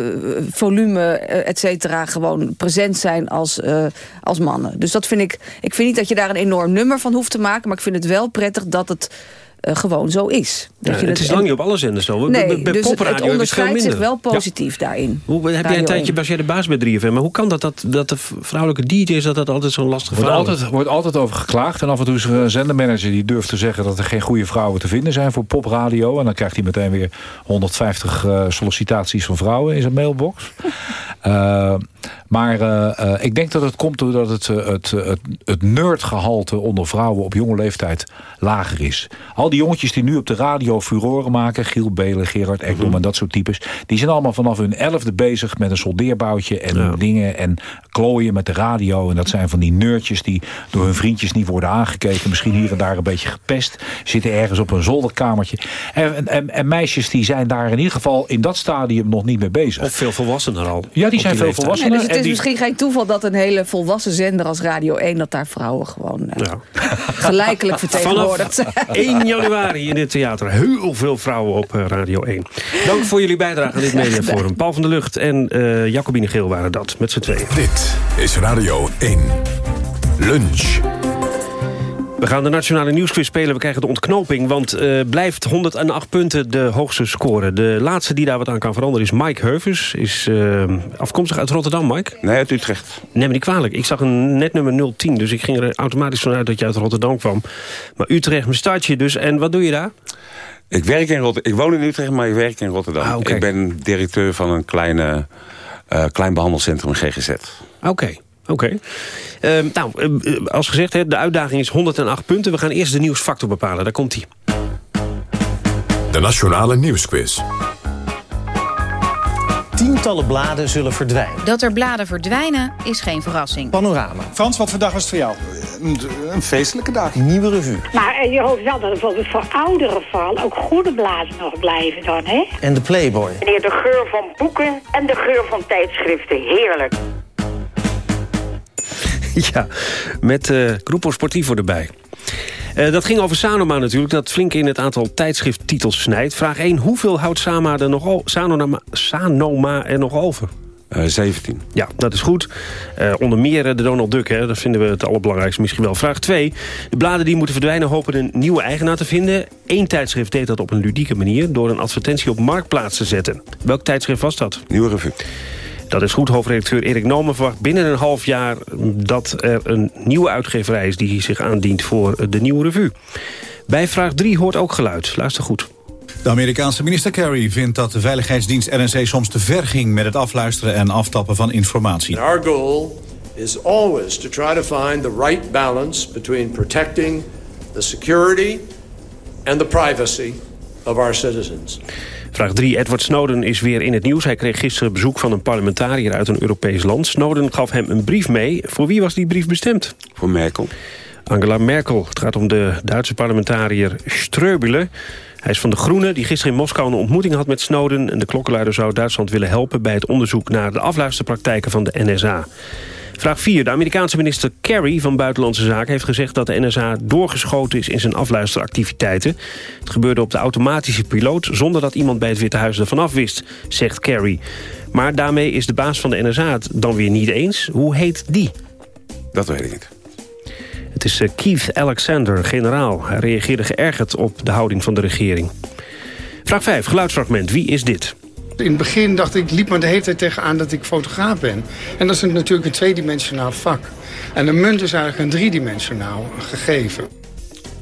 volume, et cetera... gewoon present zijn als, uh, als mannen. Dus dat vind ik... Ik vind niet dat je daar een enorm nummer van hoeft te maken... maar ik vind het wel prettig dat het gewoon zo is. Ja, het, het is lang niet op alle zenders zo. Nee, bij dus popradio het, het onderscheidt zich wel positief ja. daarin. Hoe, heb jij een tijdje, was jij de baas bij 3FM... maar hoe kan dat, dat, dat de vrouwelijke DJ's dat dat altijd zo'n lastig verhaal wordt altijd, wordt altijd over geklaagd. En af en toe is er een zendermanager die durft te zeggen... dat er geen goede vrouwen te vinden zijn voor popradio. En dan krijgt hij meteen weer 150 uh, eh, sollicitaties van vrouwen in zijn mailbox. uh, Maar uh, ik denk dat het komt doordat het, het, het, het nerdgehalte onder vrouwen op jonge leeftijd lager is. Al die jongetjes die nu op de radio furoren maken, Giel Belen, Gerard Ekdom en dat soort types, die zijn allemaal vanaf hun elfde bezig met een soldeerboutje en dingen en klooien met de radio. En dat zijn van die nerdjes die door hun vriendjes niet worden aangekeken, misschien hier en daar een beetje gepest, zitten ergens op een zolderkamertje. En, en, en meisjes die zijn daar in ieder geval in dat stadium nog niet mee bezig. Of veel volwassener al. Ja, die zijn veel volwassener. Dus het is misschien geen toeval dat een hele volwassen zender als Radio 1... dat daar vrouwen gewoon ja. gelijkelijk vertegenwoordigd zijn. 1 januari in het theater. Heel veel vrouwen op uh, Radio 1. Dank voor jullie bijdrage aan dit mediaforum. Paul van der Lucht en uh, Jacobine Geel waren dat, met z'n tweeën. Dit is Radio 1. Lunch. We gaan de Nationale Nieuwsquiz spelen. We krijgen de ontknoping, want uh, blijft 108 punten de hoogste score. De laatste die daar wat aan kan veranderen is Mike Heuvers. Is uh, afkomstig uit Rotterdam, Mike? Nee, uit Utrecht. Neem me niet kwalijk. Ik zag een net nummer 010, dus ik ging er automatisch vanuit dat je uit Rotterdam kwam. Maar Utrecht, mijn startje dus. En wat doe je daar? Ik, werk in Rotterdam. ik woon in Utrecht, maar ik werk in Rotterdam. Ah, okay. Ik ben directeur van een kleine, uh, klein behandelcentrum in GGZ. Oké. Okay. Oké. Okay. Uh, nou, uh, als gezegd, hè, de uitdaging is 108 punten. We gaan eerst de nieuwsfactor bepalen. Daar komt hij. De Nationale Nieuwsquiz. Tientallen bladen zullen verdwijnen. Dat er bladen verdwijnen is geen verrassing. Panorama. Frans, wat voor dag was het voor jou? Een, een feestelijke dag. Nieuwe revue. Maar je hoopt wel dat er voor, voor oudere val ook goede bladen nog blijven dan, hè? En de Playboy. Meneer, de geur van boeken en de geur van tijdschriften. Heerlijk. Ja, met uh, Grupo Sportivo erbij. Uh, dat ging over Sanoma natuurlijk, dat flink in het aantal tijdschrifttitels snijdt. Vraag 1, hoeveel houdt Sama er nog Sanoma, Sanoma er nog over? Uh, 17. Ja, dat is goed. Uh, onder meer de Donald Duck, hè, dat vinden we het allerbelangrijkste misschien wel. Vraag 2. De bladen die moeten verdwijnen hopen een nieuwe eigenaar te vinden. Eén tijdschrift deed dat op een ludieke manier... door een advertentie op Marktplaats te zetten. Welk tijdschrift was dat? Nieuwe Revue. Dat is goed. Hoofdredacteur Erik Nomen verwacht binnen een half jaar... dat er een nieuwe uitgeverij is die zich aandient voor de nieuwe revue. Bij vraag 3 hoort ook geluid. Luister goed. De Amerikaanse minister Kerry vindt dat de veiligheidsdienst NSC soms te ver ging met het afluisteren en aftappen van informatie. Our goal is always to try to find the right balance between protecting the security and the privacy of our citizens. Vraag 3. Edward Snowden is weer in het nieuws. Hij kreeg gisteren bezoek van een parlementariër uit een Europees land. Snowden gaf hem een brief mee. Voor wie was die brief bestemd? Voor Merkel. Angela Merkel. Het gaat om de Duitse parlementariër Streubele. Hij is van de Groenen, die gisteren in Moskou een ontmoeting had met Snowden. En de klokkenluider zou Duitsland willen helpen bij het onderzoek naar de afluisterpraktijken van de NSA. Vraag 4. De Amerikaanse minister Kerry van Buitenlandse Zaken heeft gezegd dat de NSA doorgeschoten is in zijn afluisteractiviteiten. Het gebeurde op de automatische piloot zonder dat iemand bij het Witte Huis ervan af wist, zegt Kerry. Maar daarmee is de baas van de NSA het dan weer niet eens. Hoe heet die? Dat weet ik niet. Het is eh, Keith Alexander, generaal. Hij reageerde geërgerd op de houding van de regering. Vraag 5, geluidsfragment. Wie is dit? In het begin dacht ik, liep me de hele tijd tegenaan dat ik fotograaf ben. En dat is natuurlijk een tweedimensionaal vak. En een munt is eigenlijk een driedimensionaal gegeven.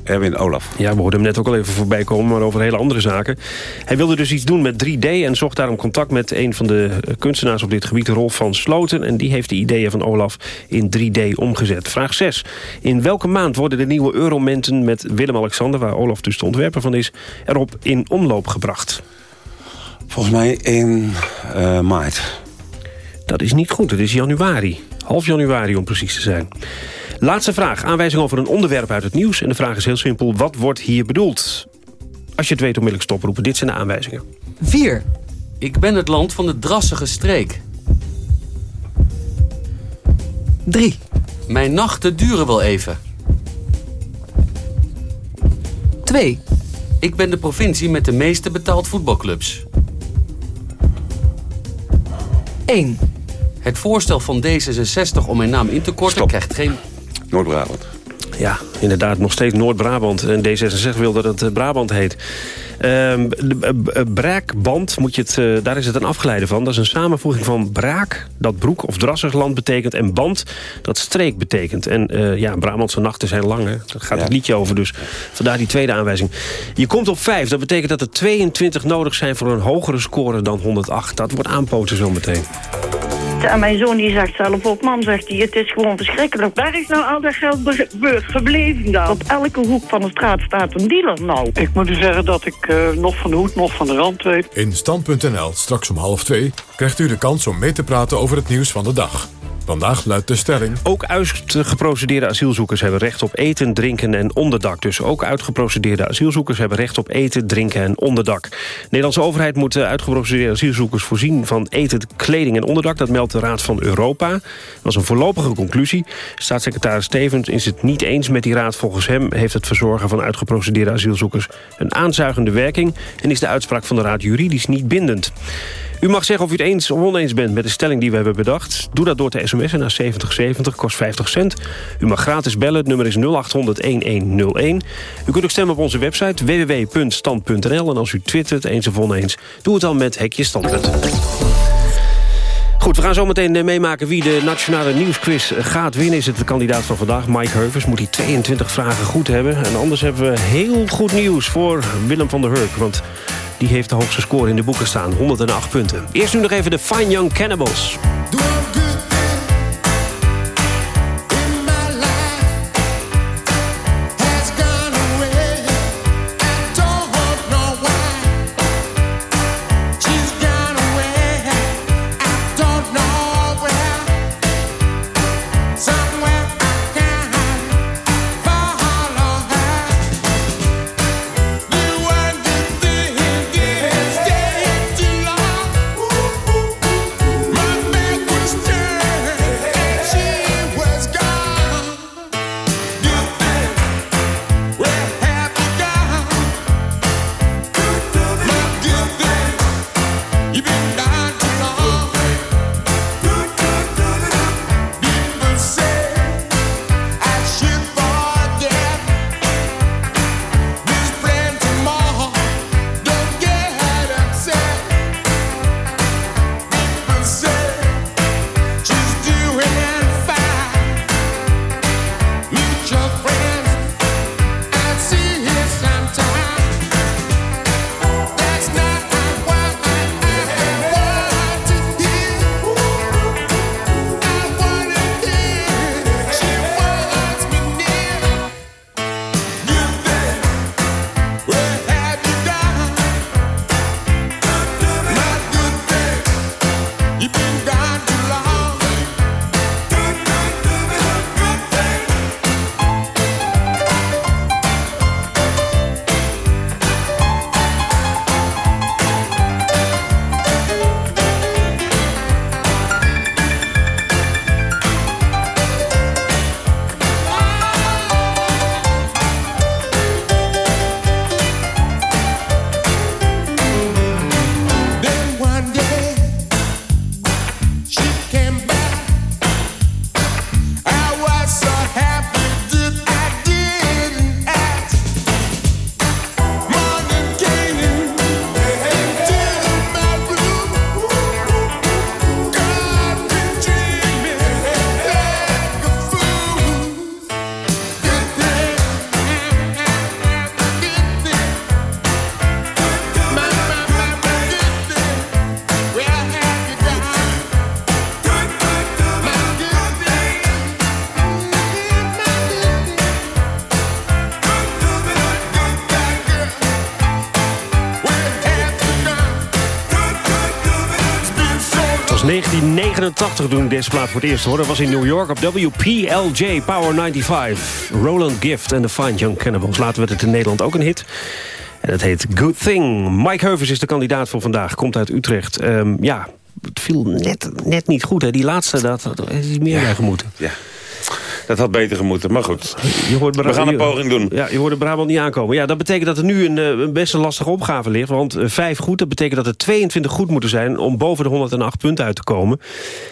Erwin Olaf. Ja, we hoorden hem net ook al even voorbij komen, maar over hele andere zaken. Hij wilde dus iets doen met 3D en zocht daarom contact met een van de eh, kunstenaars op dit gebied, Rolf van Sloten. En die heeft de ideeën van Olaf in 3D omgezet. Vraag 6. In welke maand worden de nieuwe Euromenten met Willem-Alexander, waar Olaf dus de ontwerper van is, erop in omloop gebracht? Volgens mij in uh, maart. Dat is niet goed, het is januari. Half januari om precies te zijn. Laatste vraag. Aanwijzing over een onderwerp uit het nieuws. En de vraag is heel simpel. Wat wordt hier bedoeld? Als je het weet, onmiddellijk stoproepen. Dit zijn de aanwijzingen. 4. Ik ben het land van de drassige streek. 3. Mijn nachten duren wel even. 2. Ik ben de provincie met de meeste betaald voetbalclubs. 1. Het voorstel van D66 om mijn naam in te korten krijgt geen... Noord-Brabant. Ja, inderdaad, nog steeds Noord-Brabant. En D66 wil dat het eh, Brabant heet. Uh, braakband, moet je het, uh, daar is het een afgeleide van. Dat is een samenvoeging van braak, dat broek of drassig land betekent... en band, dat streek betekent. En uh, ja, Brabantse nachten zijn lang, hè? Daar gaat ja. het liedje over, dus vandaar die tweede aanwijzing. Je komt op 5, dat betekent dat er 22 nodig zijn... voor een hogere score dan 108. Dat wordt aanpoten zometeen. En mijn zoon die zegt zelf ook, mam zegt hij, het is gewoon verschrikkelijk. Waar is nou al dat geld gebleven dan? Op elke hoek van de straat staat een dealer nou. Ik moet u zeggen dat ik uh, nog van de hoed, nog van de rand weet. In Stand.nl, straks om half twee, krijgt u de kans om mee te praten over het nieuws van de dag. Vandaag luidt de stelling... Ook uitgeprocedeerde asielzoekers hebben recht op eten, drinken en onderdak. Dus ook uitgeprocedeerde asielzoekers hebben recht op eten, drinken en onderdak. De Nederlandse overheid moet de uitgeprocedeerde asielzoekers voorzien van eten, kleding en onderdak. Dat meldt de Raad van Europa. Dat was een voorlopige conclusie. Staatssecretaris Stevens is het niet eens met die raad. Volgens hem heeft het verzorgen van uitgeprocedeerde asielzoekers een aanzuigende werking... en is de uitspraak van de raad juridisch niet bindend. U mag zeggen of u het eens of oneens bent met de stelling die we hebben bedacht. Doe dat door te sms'en naar 7070, kost 50 cent. U mag gratis bellen, het nummer is 0800-1101. U kunt ook stemmen op onze website www.stand.nl. En als u twittert, eens of oneens, doe het dan met Hekje Standpunt. Goed, we gaan zo meteen meemaken wie de Nationale Nieuwsquiz gaat winnen. Is het de kandidaat van vandaag, Mike Heuvers. Moet hij 22 vragen goed hebben. En anders hebben we heel goed nieuws voor Willem van der Hurk. Want die heeft de hoogste score in de boeken staan, 108 punten. Eerst nu nog even de Fine Young Cannibals. 1989 toen ik deze plaat voor het eerst hoorde. was in New York op WPLJ Power 95. Roland Gift en The Fine Young Cannibals. Laten we het in Nederland ook een hit. En het heet Good Thing. Mike Heuvers is de kandidaat voor vandaag. Komt uit Utrecht. Um, ja, het viel net, net niet goed. Hè. Die laatste, dat, dat is meer bij gemoeten. Ja. Dat had beter gemoeten, maar goed. Je hoort We gaan een poging doen. Ja, je hoort de Brabant niet aankomen. Ja, dat betekent dat er nu een, een best een lastige opgave ligt. Want uh, vijf goed, dat betekent dat er 22 goed moeten zijn... om boven de 108 punten uit te komen.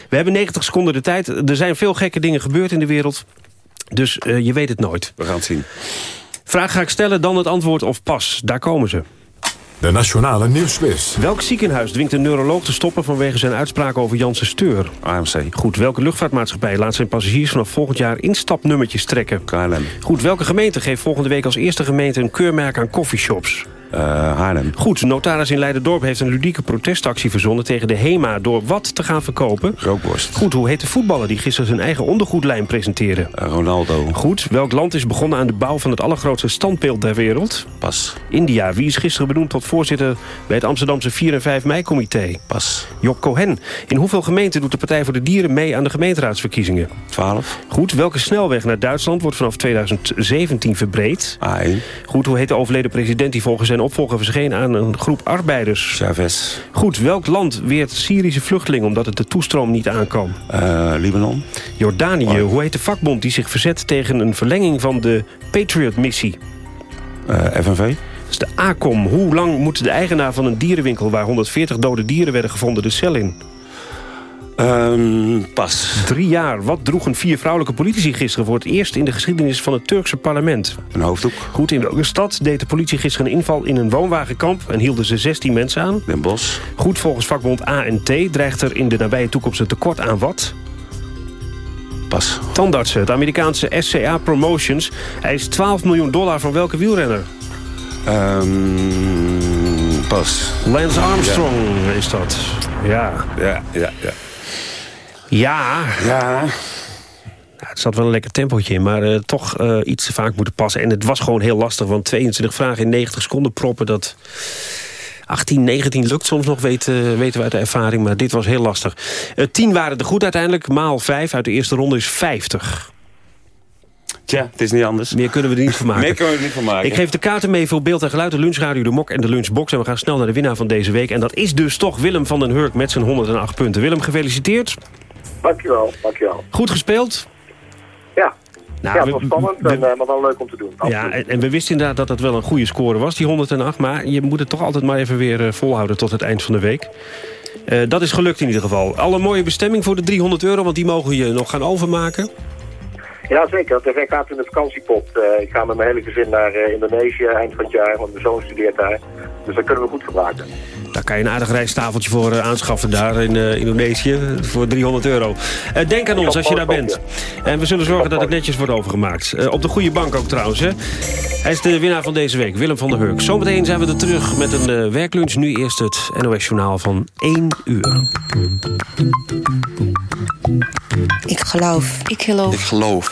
We hebben 90 seconden de tijd. Er zijn veel gekke dingen gebeurd in de wereld. Dus uh, je weet het nooit. We gaan het zien. Vraag ga ik stellen, dan het antwoord of pas. Daar komen ze. De Nationale Nieuwsquiz. Welk ziekenhuis dwingt een neuroloog te stoppen vanwege zijn uitspraak over Janssen Steur? AMC. Goed, welke luchtvaartmaatschappij laat zijn passagiers vanaf volgend jaar instapnummertjes trekken? KLM. Goed, welke gemeente geeft volgende week als eerste gemeente een keurmerk aan coffeeshops? Uh, Haarlem. Goed, notaris in Leiderdorp heeft een ludieke protestactie verzonnen tegen de HEMA door wat te gaan verkopen? Rookworst. Goed, hoe heet de voetballer die gisteren zijn eigen ondergoedlijn presenteerde? Uh, Ronaldo. Goed, welk land is begonnen aan de bouw van het allergrootste standbeeld ter wereld? Pas. India, wie is gisteren benoemd tot voorzitter bij het Amsterdamse 4 en 5 mei-comité? Pas. Job Cohen. In hoeveel gemeenten doet de Partij voor de Dieren mee aan de gemeenteraadsverkiezingen? 12. Goed, welke snelweg naar Duitsland wordt vanaf 2017 verbreed? A1. Goed, hoe heet de overleden president die volgens zijn opvolger verscheen aan een groep arbeiders? Chavez. Goed, welk land weert Syrische vluchtelingen omdat het de toestroom niet aankwam? Uh, Libanon. Jordanië. Oh. Hoe heet de vakbond die zich verzet tegen een verlenging van de Patriot-missie? Uh, FNV. Dat is de ACOM. Hoe lang moet de eigenaar van een dierenwinkel... waar 140 dode dieren werden gevonden de cel in? Um, pas. Drie jaar. Wat droegen vier vrouwelijke politici gisteren... voor het eerst in de geschiedenis van het Turkse parlement? Een hoofddoek. Goed, in welke stad deed de politie gisteren een inval in een woonwagenkamp... en hielden ze 16 mensen aan? Den Bosch. Goed, volgens vakbond ANT dreigt er in de nabije toekomst een tekort aan wat? Pas. Tandartsen, het Amerikaanse SCA Promotions... eist 12 miljoen dollar van welke wielrenner? Um, pas. Lance Armstrong ja. is dat. Ja. Ja, ja, ja. Ja. Ja. Het zat wel een lekker tempootje in, maar uh, toch uh, iets te vaak moeten passen. En het was gewoon heel lastig, want 22 vragen in 90 seconden proppen... dat 18, 19 lukt soms nog, weten, weten we uit de ervaring. Maar dit was heel lastig. Uh, 10 waren er goed uiteindelijk, maal 5 uit de eerste ronde is 50. Tja, het is niet anders. Meer kunnen we er niet van maken. Meer kunnen we er niet van maken. Ik geef de kaarten mee voor beeld en geluid, de lunchradio, de mok en de lunchbox. En we gaan snel naar de winnaar van deze week. En dat is dus toch Willem van den Hurk met zijn 108 punten. Willem, gefeliciteerd. Dankjewel, dankjewel. Goed gespeeld? Ja. Nou, ja, het was spannend, we, en, uh, maar wel leuk om te doen. Ja, en, en, we wisten inderdaad dat het wel een goede score was, die 108. Maar je moet het toch altijd maar even weer uh, volhouden tot het eind van de week. Uh, dat is gelukt in ieder geval. Alle mooie bestemming voor de 300 euro, want die mogen je nog gaan overmaken. Ja, zeker. De gaat in de vakantiepot. Uh, ik ga met mijn hele gezin naar uh, Indonesië eind van het jaar, want mijn zoon studeert daar. Dus dat kunnen we goed gebruiken. Daar kan je een aardig reistafeltje voor uh, aanschaffen daar in Indonesië voor 300 euro. denk aan ons als je daar bent. En we zullen zorgen dat het netjes wordt overgemaakt. op de goede bank ook trouwens. Hè. Hij is de winnaar van deze week, Willem van der Hurk. Zometeen zijn we er terug met een werklunch. Nu eerst het NOS Journaal van 1 uur. Ik geloof. Ik geloof. Ik geloof.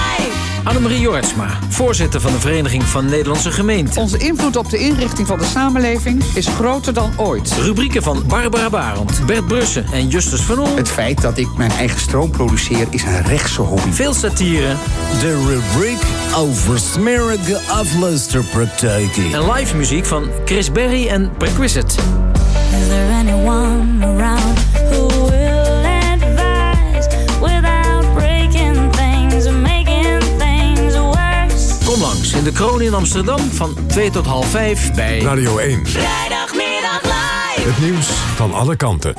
Annemarie Jortsma, voorzitter van de Vereniging van Nederlandse Gemeenten. Onze invloed op de inrichting van de samenleving is groter dan ooit. Rubrieken van Barbara Barend, Bert Brussen en Justus van Oel. Het feit dat ik mijn eigen stroom produceer is een rechtse hobby. Veel satire. De rubriek over smerige afluisterpraktijken. En live muziek van Chris Berry en Perquisite. Is there anyone around in de Kroon in Amsterdam van 2 tot half 5 bij Radio 1. Vrijdagmiddag live. Het nieuws van alle kanten.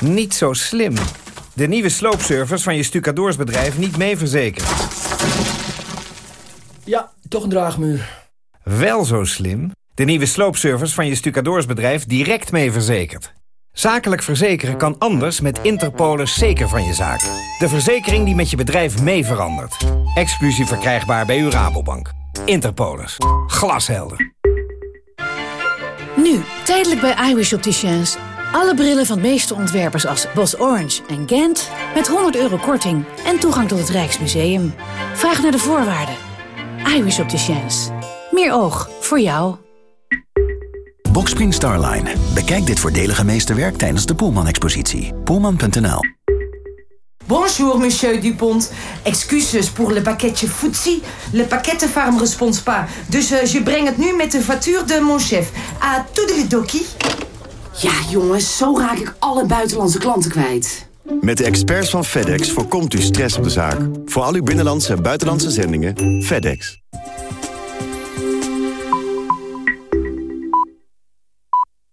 Niet zo slim. De nieuwe sloopservice van je stucadoorsbedrijf niet mee verzekerd. Ja, toch een draagmuur. Wel zo slim. De nieuwe sloopservice van je stucadoorsbedrijf direct mee verzekerd. Zakelijk verzekeren kan anders met Interpolis zeker van je zaak. De verzekering die met je bedrijf mee verandert. Exclusief verkrijgbaar bij uw Rabobank. Interpolis. Glashelder. Nu, tijdelijk bij iWish Opticians. Alle brillen van de meeste ontwerpers als Bos Orange en Gent... met 100 euro korting en toegang tot het Rijksmuseum. Vraag naar de voorwaarden. Iris Opticians. Meer oog voor jou. Boxspring Starline. Bekijk dit voordelige meesterwerk tijdens de Poelman-expositie. Poelman.nl Bonjour, monsieur Dupont. Excuses pour le pakketje footsie. Le paquet ne farm response pas. Dus uh, je breng het nu met de factuur de mon chef. À toedeledokie. Ja, jongens, zo raak ik alle buitenlandse klanten kwijt. Met de experts van FedEx voorkomt u stress op de zaak. Voor al uw binnenlandse en buitenlandse zendingen, FedEx.